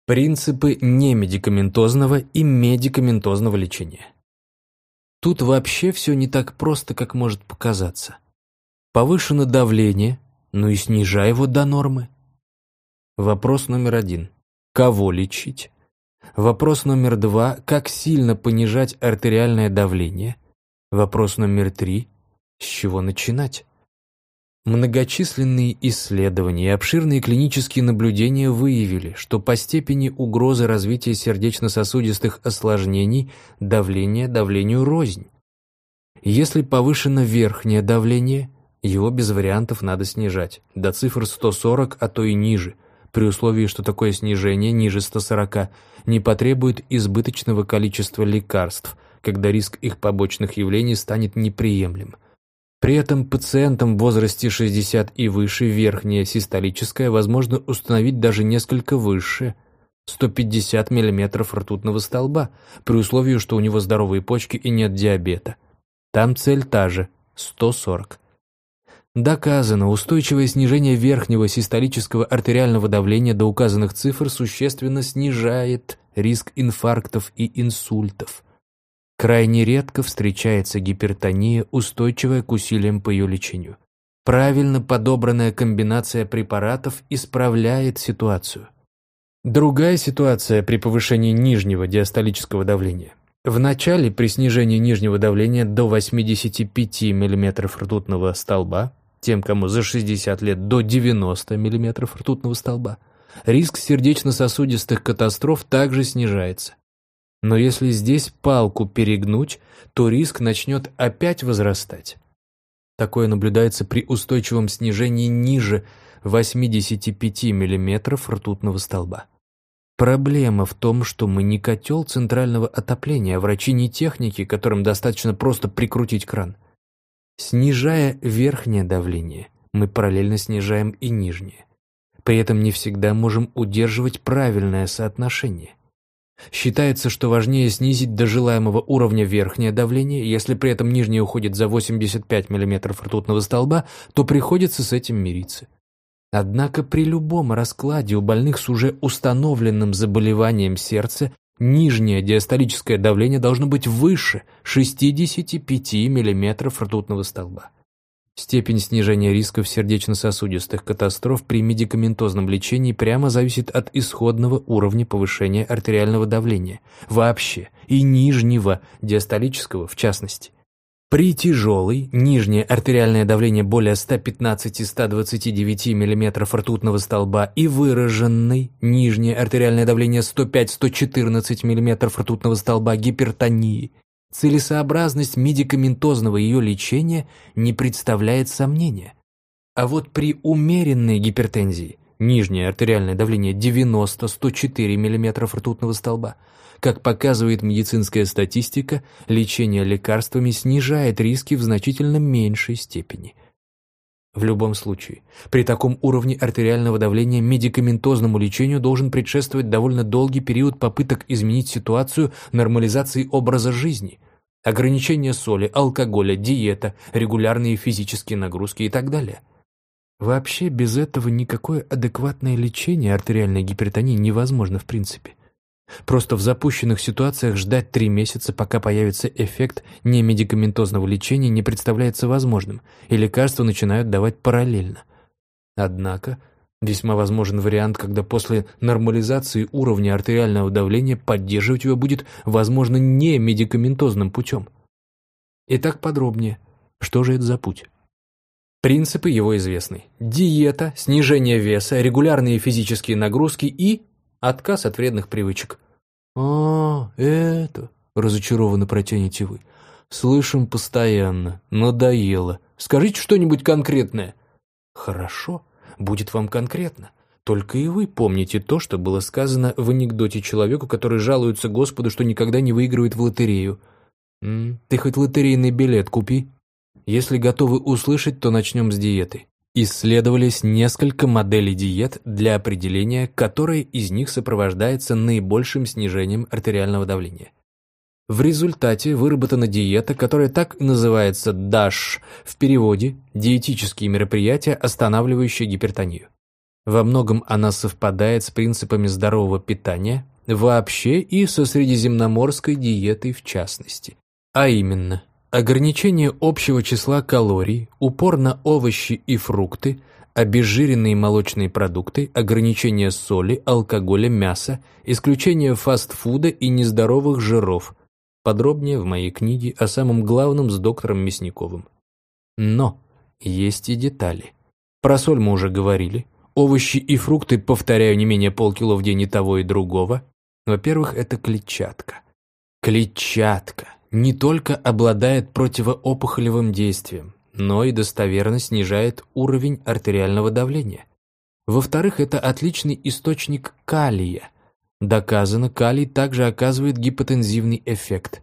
Принципы немедикаментозного и медикаментозного лечения. Тут вообще все не так просто, как может показаться. Повышено давление, ну и снижай его до нормы. Вопрос номер один. Кого лечить? Вопрос номер два – как сильно понижать артериальное давление? Вопрос номер три – с чего начинать? Многочисленные исследования и обширные клинические наблюдения выявили, что по степени угрозы развития сердечно-сосудистых осложнений давление давлению рознь. Если повышено верхнее давление, его без вариантов надо снижать, до цифр 140, а то и ниже, при условии, что такое снижение ниже 140 не потребует избыточного количества лекарств, когда риск их побочных явлений станет неприемлем. При этом пациентам в возрасте 60 и выше верхнее систолическое возможно установить даже несколько выше – 150 мм ртутного столба, при условии, что у него здоровые почки и нет диабета. Там цель та же – 140. Доказано, устойчивое снижение верхнего систолического артериального давления до указанных цифр существенно снижает риск инфарктов и инсультов. Крайне редко встречается гипертония, устойчивая к усилиям по ее лечению. Правильно подобранная комбинация препаратов исправляет ситуацию. Другая ситуация при повышении нижнего диастолического давления. В начале при снижении нижнего давления до 85 мм ртутного столба, тем, кому за 60 лет до 90 мм ртутного столба, риск сердечно-сосудистых катастроф также снижается. Но если здесь палку перегнуть, то риск начнет опять возрастать. Такое наблюдается при устойчивом снижении ниже 85 мм ртутного столба. Проблема в том, что мы не котел центрального отопления, а врачи не техники, которым достаточно просто прикрутить кран. Снижая верхнее давление, мы параллельно снижаем и нижнее. При этом не всегда можем удерживать правильное соотношение. Считается, что важнее снизить до желаемого уровня верхнее давление, если при этом нижнее уходит за 85 мм ртутного столба, то приходится с этим мириться. Однако при любом раскладе у больных с уже установленным заболеванием сердца нижнее диастолическое давление должно быть выше 65 мм ртутного столба. Степень снижения рисков сердечно-сосудистых катастроф при медикаментозном лечении прямо зависит от исходного уровня повышения артериального давления, вообще, и нижнего, диастолического в частности. При тяжелой, нижнее артериальное давление более 115-129 мм ртутного столба и выраженной, нижнее артериальное давление 105-114 мм ртутного столба гипертонии Целесообразность медикаментозного ее лечения не представляет сомнения. А вот при умеренной гипертензии, нижнее артериальное давление 90-104 мм ртутного столба, как показывает медицинская статистика, лечение лекарствами снижает риски в значительно меньшей степени. В любом случае, при таком уровне артериального давления медикаментозному лечению должен предшествовать довольно долгий период попыток изменить ситуацию нормализации образа жизни, ограничение соли, алкоголя, диета, регулярные физические нагрузки и так далее. Вообще без этого никакое адекватное лечение артериальной гипертонии невозможно в принципе. Просто в запущенных ситуациях ждать три месяца, пока появится эффект немедикаментозного лечения, не представляется возможным, и лекарства начинают давать параллельно. Однако, весьма возможен вариант, когда после нормализации уровня артериального давления поддерживать его будет, возможно, не медикаментозным путем. Итак, подробнее. Что же это за путь? Принципы его известны. Диета, снижение веса, регулярные физические нагрузки и Отказ от вредных привычек. «А, это...» — разочарованно протянете вы. «Слышим постоянно. Надоело. Скажите что-нибудь конкретное». «Хорошо. Будет вам конкретно. Только и вы помните то, что было сказано в анекдоте человеку, который жалуется Господу, что никогда не выигрывает в лотерею. М -м, ты хоть лотерейный билет купи. Если готовы услышать, то начнем с диеты. Исследовались несколько моделей диет для определения, которая из них сопровождается наибольшим снижением артериального давления. В результате выработана диета, которая так и называется DASH, в переводе «диетические мероприятия, останавливающие гипертонию». Во многом она совпадает с принципами здорового питания вообще и со средиземноморской диетой в частности. А именно, Ограничение общего числа калорий, упор на овощи и фрукты, обезжиренные молочные продукты, ограничение соли, алкоголя, мяса, исключение фастфуда и нездоровых жиров. Подробнее в моей книге о самом главном с доктором Мясниковым. Но есть и детали. Про соль мы уже говорили. Овощи и фрукты, повторяю, не менее полкило в день и того и другого. Во-первых, это клетчатка. Клетчатка не только обладает противоопухолевым действием, но и достоверно снижает уровень артериального давления. Во-вторых, это отличный источник калия. Доказано, калий также оказывает гипотензивный эффект.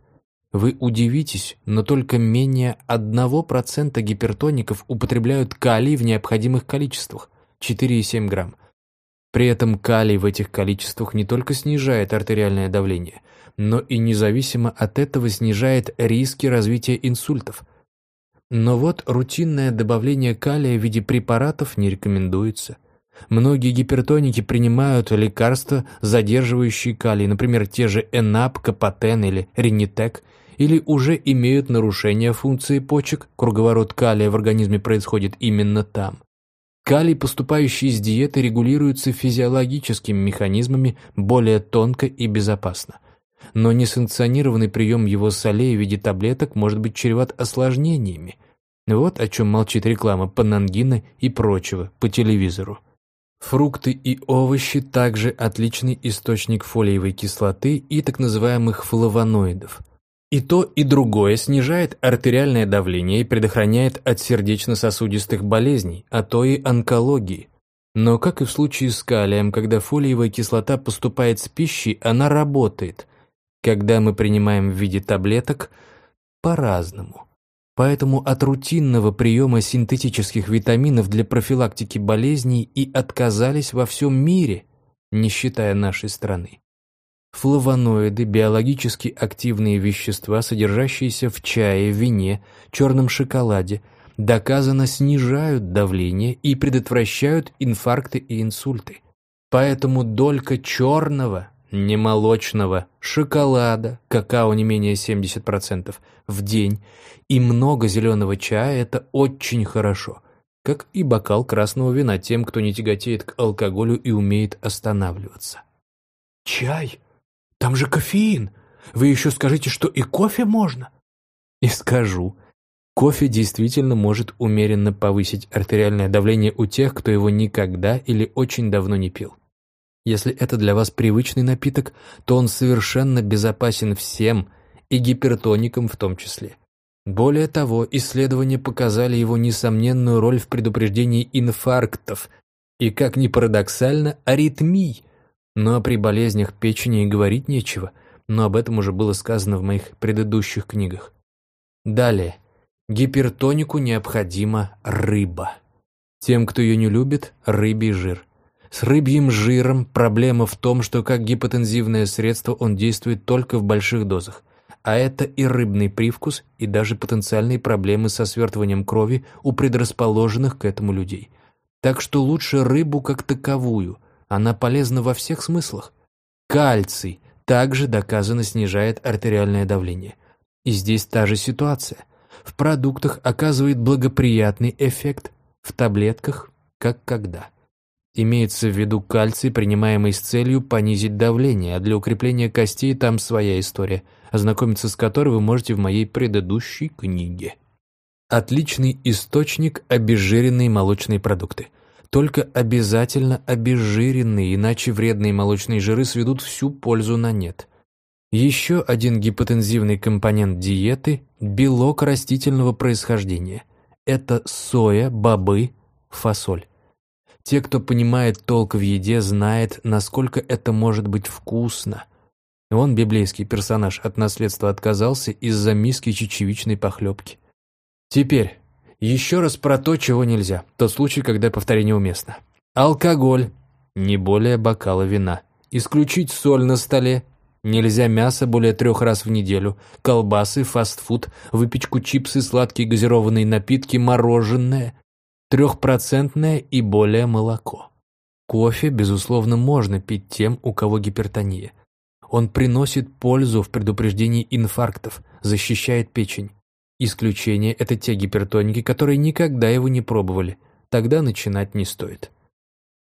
Вы удивитесь, но только менее 1% гипертоников употребляют калий в необходимых количествах – 4,7 грамм. При этом калий в этих количествах не только снижает артериальное давление, но и независимо от этого снижает риски развития инсультов – но вот рутинное добавление калия в виде препаратов не рекомендуется. Многие гипертоники принимают лекарства, задерживающие калий, например, те же Энап, Капотен или Ренитек, или уже имеют нарушение функции почек, круговорот калия в организме происходит именно там. Калий, поступающий из диеты, регулируется физиологическими механизмами более тонко и безопасно но несанкционированный прием его солей в виде таблеток может быть чреват осложнениями. Вот о чем молчит реклама панангина и прочего по телевизору. Фрукты и овощи также отличный источник фолиевой кислоты и так называемых флавоноидов. И то, и другое снижает артериальное давление и предохраняет от сердечно-сосудистых болезней, а то и онкологии. Но, как и в случае с калием, когда фолиевая кислота поступает с пищей, она работает – когда мы принимаем в виде таблеток, по-разному. Поэтому от рутинного приема синтетических витаминов для профилактики болезней и отказались во всем мире, не считая нашей страны. Флавоноиды – биологически активные вещества, содержащиеся в чае, вине, черном шоколаде, доказано снижают давление и предотвращают инфаркты и инсульты. Поэтому долька черного не молочного, шоколада, какао не менее 70% в день и много зеленого чая – это очень хорошо, как и бокал красного вина тем, кто не тяготеет к алкоголю и умеет останавливаться. «Чай? Там же кофеин! Вы еще скажите, что и кофе можно?» И скажу. Кофе действительно может умеренно повысить артериальное давление у тех, кто его никогда или очень давно не пил. Если это для вас привычный напиток, то он совершенно безопасен всем, и гипертоникам в том числе. Более того, исследования показали его несомненную роль в предупреждении инфарктов и, как ни парадоксально, аритмий. Но при болезнях печени и говорить нечего, но об этом уже было сказано в моих предыдущих книгах. Далее. Гипертонику необходима рыба. Тем, кто ее не любит, рыбий жир. С рыбьим жиром проблема в том, что как гипотензивное средство он действует только в больших дозах. А это и рыбный привкус, и даже потенциальные проблемы со свертыванием крови у предрасположенных к этому людей. Так что лучше рыбу как таковую. Она полезна во всех смыслах. Кальций также доказано снижает артериальное давление. И здесь та же ситуация. В продуктах оказывает благоприятный эффект, в таблетках – как когда. Имеется в виду кальций, принимаемый с целью понизить давление, а для укрепления костей там своя история, ознакомиться с которой вы можете в моей предыдущей книге. Отличный источник – обезжиренные молочные продукты. Только обязательно обезжиренные, иначе вредные молочные жиры сведут всю пользу на нет. Еще один гипотензивный компонент диеты – белок растительного происхождения. Это соя, бобы, фасоль. Те, кто понимает толк в еде, знает, насколько это может быть вкусно. Он, библейский персонаж, от наследства отказался из-за миски чечевичной похлебки. Теперь, еще раз про то, чего нельзя. Тот случай, когда повторение уместно. Алкоголь. Не более бокала вина. Исключить соль на столе. Нельзя мясо более трех раз в неделю. Колбасы, фастфуд, выпечку, чипсы, сладкие газированные напитки, мороженое трехпроцентное и более молоко. Кофе, безусловно, можно пить тем, у кого гипертония. Он приносит пользу в предупреждении инфарктов, защищает печень. Исключение – это те гипертоники, которые никогда его не пробовали, тогда начинать не стоит.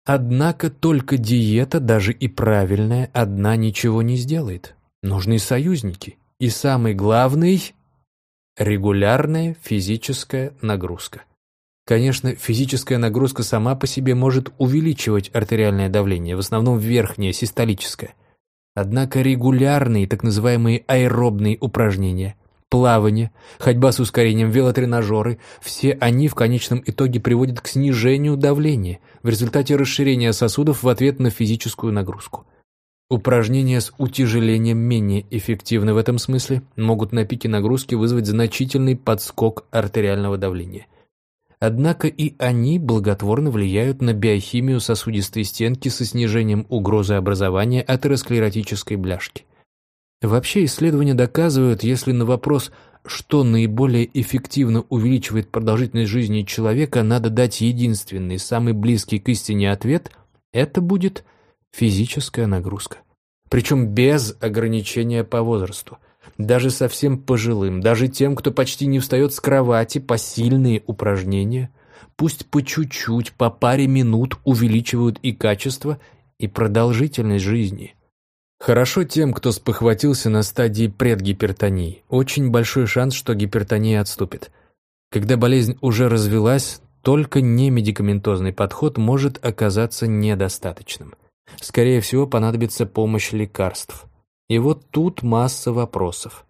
Однако только диета, даже и правильная, одна ничего не сделает. Нужны союзники. И самый главный – регулярная физическая нагрузка. Конечно, физическая нагрузка сама по себе может увеличивать артериальное давление, в основном верхнее, систолическое. Однако регулярные, так называемые аэробные упражнения – плавание, ходьба с ускорением, велотренажеры – все они в конечном итоге приводят к снижению давления в результате расширения сосудов в ответ на физическую нагрузку. Упражнения с утяжелением менее эффективны в этом смысле, могут на пике нагрузки вызвать значительный подскок артериального давления. Однако и они благотворно влияют на биохимию сосудистой стенки со снижением угрозы образования атеросклеротической бляшки. Вообще исследования доказывают, если на вопрос, что наиболее эффективно увеличивает продолжительность жизни человека, надо дать единственный, самый близкий к истине ответ, это будет физическая нагрузка. Причем без ограничения по возрасту. Даже совсем пожилым, даже тем, кто почти не встает с кровати, посильные упражнения, пусть по чуть-чуть, по паре минут увеличивают и качество, и продолжительность жизни. Хорошо тем, кто спохватился на стадии предгипертонии. Очень большой шанс, что гипертония отступит. Когда болезнь уже развилась, только немедикаментозный подход может оказаться недостаточным. Скорее всего, понадобится помощь лекарств. И вот тут масса вопросов.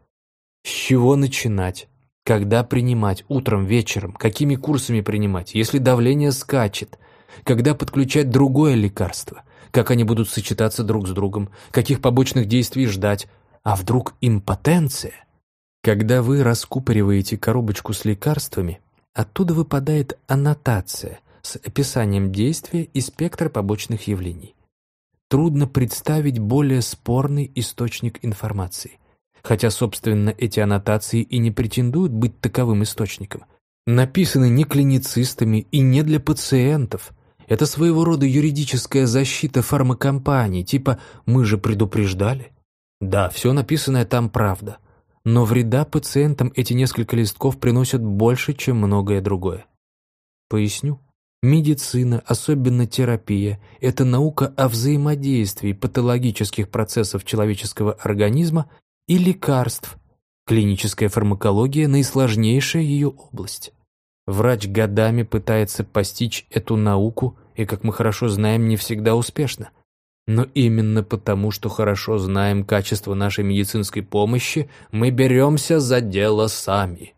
С чего начинать? Когда принимать? Утром, вечером? Какими курсами принимать? Если давление скачет? Когда подключать другое лекарство? как они будут сочетаться друг с другом, каких побочных действий ждать, а вдруг импотенция? Когда вы раскупориваете коробочку с лекарствами, оттуда выпадает аннотация с описанием действия и спектра побочных явлений. Трудно представить более спорный источник информации, хотя, собственно, эти аннотации и не претендуют быть таковым источником. Написаны не клиницистами и не для пациентов, это своего рода юридическая защита фармакомпаний, типа «мы же предупреждали». Да, все написанное там правда. Но вреда пациентам эти несколько листков приносят больше, чем многое другое. Поясню. Медицина, особенно терапия, это наука о взаимодействии патологических процессов человеческого организма и лекарств. Клиническая фармакология – наисложнейшая ее область. Врач годами пытается постичь эту науку и, как мы хорошо знаем, не всегда успешно. Но именно потому, что хорошо знаем качество нашей медицинской помощи, мы беремся за дело сами.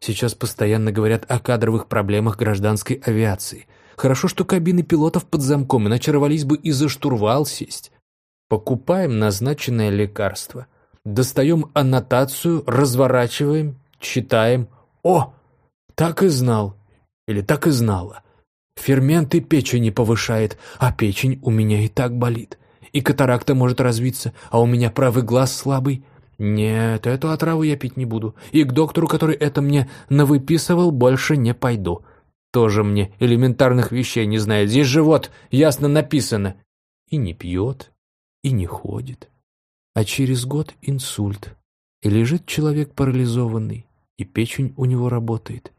Сейчас постоянно говорят о кадровых проблемах гражданской авиации. Хорошо, что кабины пилотов под замком, иначе рвались бы и за штурвал сесть. Покупаем назначенное лекарство. Достаем аннотацию, разворачиваем, читаем. О, так и знал. Или так и знала. Ферменты печени повышает, а печень у меня и так болит. И катаракта может развиться, а у меня правый глаз слабый. Нет, эту отраву я пить не буду. И к доктору, который это мне навыписывал, больше не пойду. Тоже мне элементарных вещей не знает. Здесь же вот ясно написано. И не пьет, и не ходит. А через год инсульт. И лежит человек парализованный, и печень у него работает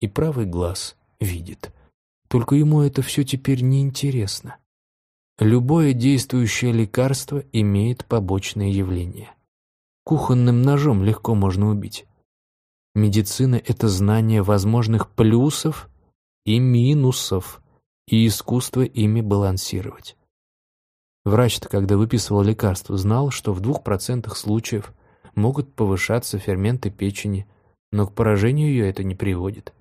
и правый глаз видит. Только ему это все теперь неинтересно. Любое действующее лекарство имеет побочные явления. Кухонным ножом легко можно убить. Медицина — это знание возможных плюсов и минусов, и искусство ими балансировать. Врач-то, когда выписывал лекарство, знал, что в двух процентах случаев могут повышаться ферменты печени, но к поражению ее это не приводит.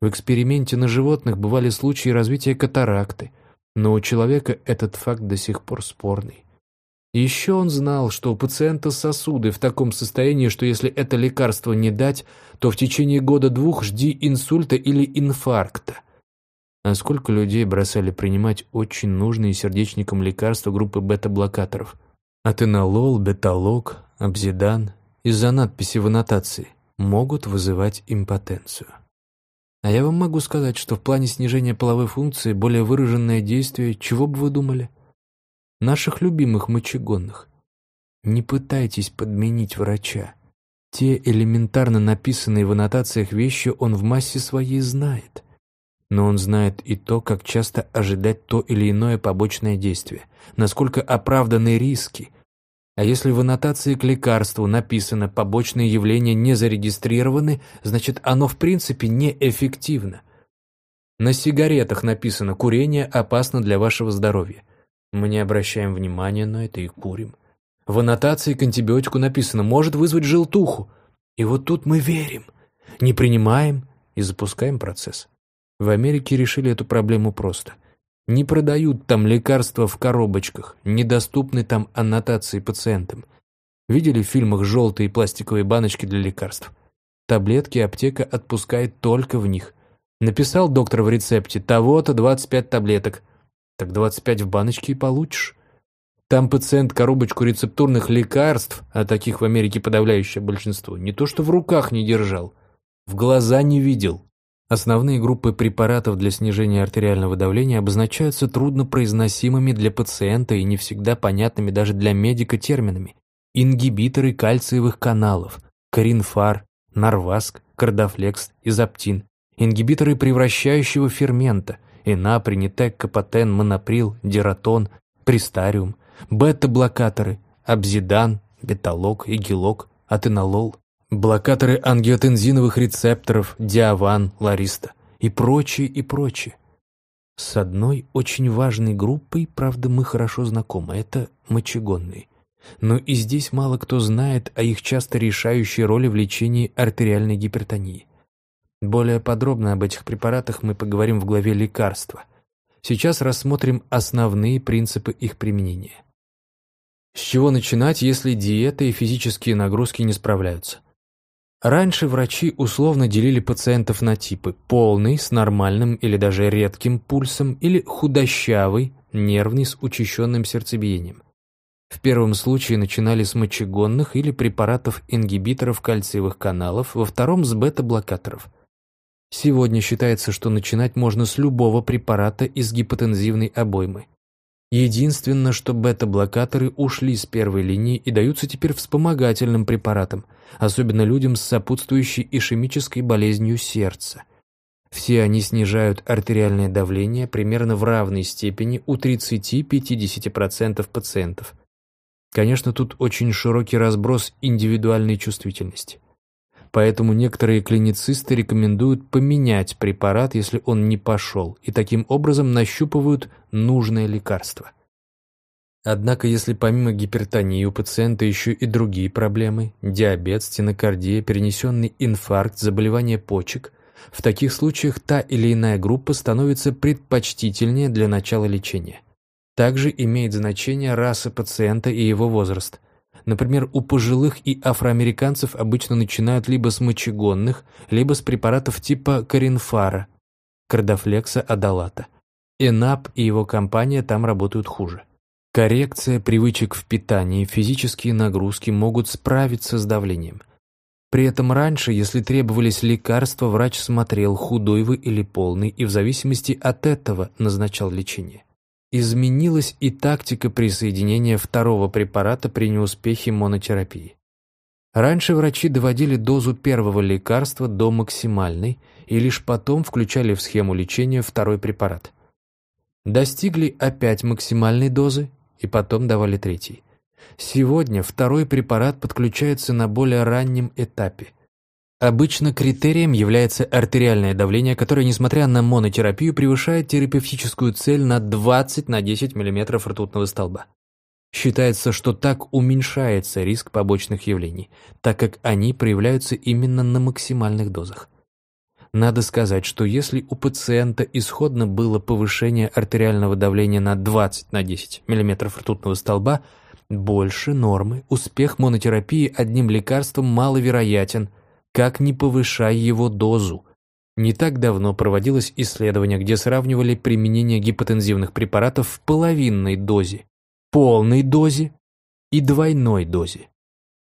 В эксперименте на животных бывали случаи развития катаракты, но у человека этот факт до сих пор спорный. Еще он знал, что у пациента сосуды в таком состоянии, что если это лекарство не дать, то в течение года-двух жди инсульта или инфаркта. А сколько людей бросали принимать очень нужные сердечникам лекарства группы бета-блокаторов? Атенолол, беталог, обзидан из-за надписи в аннотации могут вызывать импотенцию. А я вам могу сказать, что в плане снижения половой функции более выраженное действие, чего бы вы думали? Наших любимых мочегонных. Не пытайтесь подменить врача. Те элементарно написанные в аннотациях вещи он в массе своей знает. но он знает и то, как часто ожидать то или иное побочное действие, насколько оправданы риски. А если в аннотации к лекарству написано «побочные явления не зарегистрированы», значит оно в принципе неэффективно. На сигаретах написано «курение опасно для вашего здоровья». Мы не обращаем внимания на это и курим. В аннотации к антибиотику написано «может вызвать желтуху». И вот тут мы верим, не принимаем и запускаем процесс. В Америке решили эту проблему просто. Не продают там лекарства в коробочках, недоступны там аннотации пациентам. Видели в фильмах желтые пластиковые баночки для лекарств? Таблетки аптека отпускает только в них. Написал доктор в рецепте «того-то 25 таблеток». Так 25 в баночке и получишь. Там пациент коробочку рецептурных лекарств, а таких в Америке подавляющее большинство, не то что в руках не держал, в глаза не видел. Основные группы препаратов для снижения артериального давления обозначаются труднопроизносимыми для пациента и не всегда понятными даже для медика терминами. Ингибиторы кальциевых каналов, коринфар, нарваск, кардафлекс, изоптин, ингибиторы превращающего фермента, энапринитек, капотен, моноприл, диратон, пристариум, бета-блокаторы, абзидан, беталог, игилок, атенолол, блокаторы ангиотензиновых рецепторов, диаван, лариста и прочее, и прочее. С одной очень важной группой, правда, мы хорошо знакомы, это мочегонные. Но и здесь мало кто знает о их часто решающей роли в лечении артериальной гипертонии. Более подробно об этих препаратах мы поговорим в главе «Лекарства». Сейчас рассмотрим основные принципы их применения. С чего начинать, если диета и физические нагрузки не справляются? Раньше врачи условно делили пациентов на типы полный, с нормальным или даже редким пульсом, или худощавый, нервный, с учащенным сердцебиением. В первом случае начинали с мочегонных или препаратов-ингибиторов кальциевых каналов, во втором – с бета-блокаторов. Сегодня считается, что начинать можно с любого препарата из гипотензивной обоймы. Единственное, что бета-блокаторы ушли с первой линии и даются теперь вспомогательным препаратам, особенно людям с сопутствующей ишемической болезнью сердца. Все они снижают артериальное давление примерно в равной степени у 30-50% пациентов. Конечно, тут очень широкий разброс индивидуальной чувствительности. Поэтому некоторые клиницисты рекомендуют поменять препарат, если он не пошел, и таким образом нащупывают нужное лекарство. Однако, если помимо гипертонии у пациента еще и другие проблемы – диабет, стенокардия, перенесенный инфаркт, заболевание почек – в таких случаях та или иная группа становится предпочтительнее для начала лечения. Также имеет значение раса пациента и его возраст. Например, у пожилых и афроамериканцев обычно начинают либо с мочегонных, либо с препаратов типа коринфара, кардофлекса адалата. Энап и его компания там работают хуже. Коррекция привычек в питании, физические нагрузки могут справиться с давлением. При этом раньше, если требовались лекарства, врач смотрел, худой вы или полный, и в зависимости от этого назначал лечение. Изменилась и тактика присоединения второго препарата при неуспехе монотерапии. Раньше врачи доводили дозу первого лекарства до максимальной и лишь потом включали в схему лечения второй препарат. Достигли опять максимальной дозы и потом давали третий. Сегодня второй препарат подключается на более раннем этапе. Обычно критерием является артериальное давление, которое, несмотря на монотерапию, превышает терапевтическую цель на 20 на 10 мм ртутного столба. Считается, что так уменьшается риск побочных явлений, так как они проявляются именно на максимальных дозах. Надо сказать, что если у пациента исходно было повышение артериального давления на 20 на 10 мм ртутного столба, больше нормы, успех монотерапии одним лекарством маловероятен – как не повышай его дозу. Не так давно проводилось исследование, где сравнивали применение гипотензивных препаратов в половинной дозе, полной дозе и двойной дозе.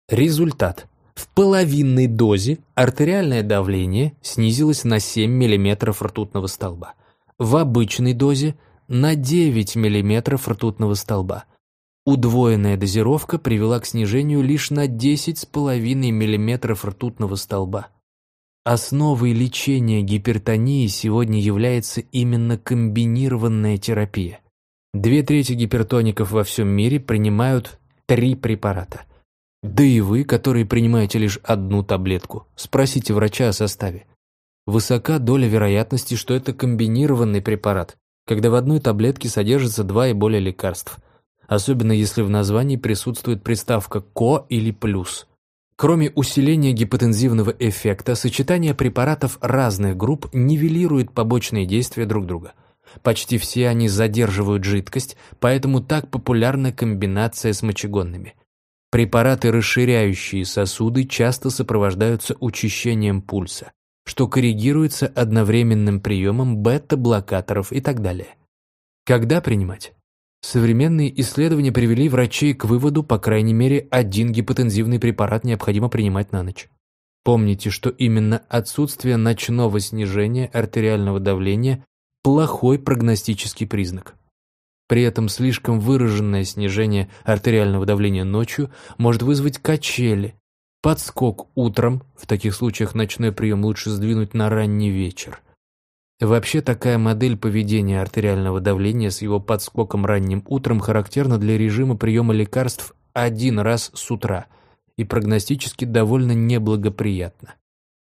Результат. В половинной дозе артериальное давление снизилось на 7 мм ртутного столба. В обычной дозе на 9 мм ртутного столба. Удвоенная дозировка привела к снижению лишь на 10,5 мм ртутного столба. Основой лечения гипертонии сегодня является именно комбинированная терапия. Две трети гипертоников во всем мире принимают три препарата. Да и вы, которые принимаете лишь одну таблетку, спросите врача о составе. Высока доля вероятности, что это комбинированный препарат, когда в одной таблетке содержится два и более лекарств, особенно если в названии присутствует приставка «ко» или «плюс». Кроме усиления гипотензивного эффекта, сочетание препаратов разных групп нивелирует побочные действия друг друга. Почти все они задерживают жидкость, поэтому так популярна комбинация с мочегонными. Препараты, расширяющие сосуды, часто сопровождаются учащением пульса, что коррегируется одновременным приемом бета-блокаторов и так далее. Когда принимать? Современные исследования привели врачей к выводу, по крайней мере, один гипотензивный препарат необходимо принимать на ночь. Помните, что именно отсутствие ночного снижения артериального давления – плохой прогностический признак. При этом слишком выраженное снижение артериального давления ночью может вызвать качели, подскок утром, в таких случаях ночной прием лучше сдвинуть на ранний вечер – Вообще такая модель поведения артериального давления с его подскоком ранним утром характерна для режима приема лекарств один раз с утра и прогностически довольно неблагоприятна.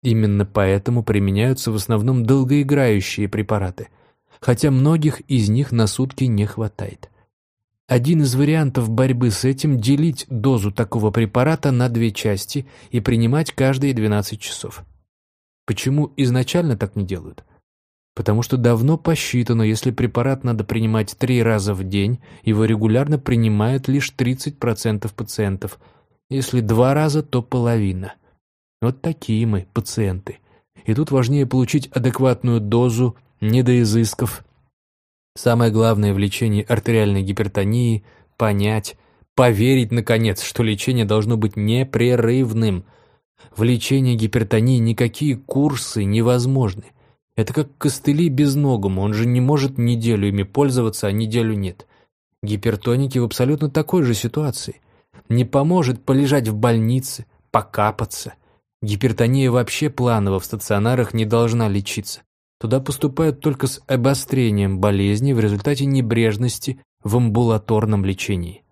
Именно поэтому применяются в основном долгоиграющие препараты, хотя многих из них на сутки не хватает. Один из вариантов борьбы с этим – делить дозу такого препарата на две части и принимать каждые 12 часов. Почему изначально так не делают? Потому что давно посчитано, если препарат надо принимать три раза в день, его регулярно принимают лишь 30% пациентов. Если два раза, то половина. Вот такие мы, пациенты. И тут важнее получить адекватную дозу, не до изысков. Самое главное в лечении артериальной гипертонии – понять, поверить, наконец, что лечение должно быть непрерывным. В лечении гипертонии никакие курсы невозможны. Это как костыли безногому, он же не может неделю ими пользоваться, а неделю нет. Гипертоники в абсолютно такой же ситуации. Не поможет полежать в больнице, покапаться. Гипертония вообще планово в стационарах не должна лечиться. Туда поступают только с обострением болезни в результате небрежности в амбулаторном лечении.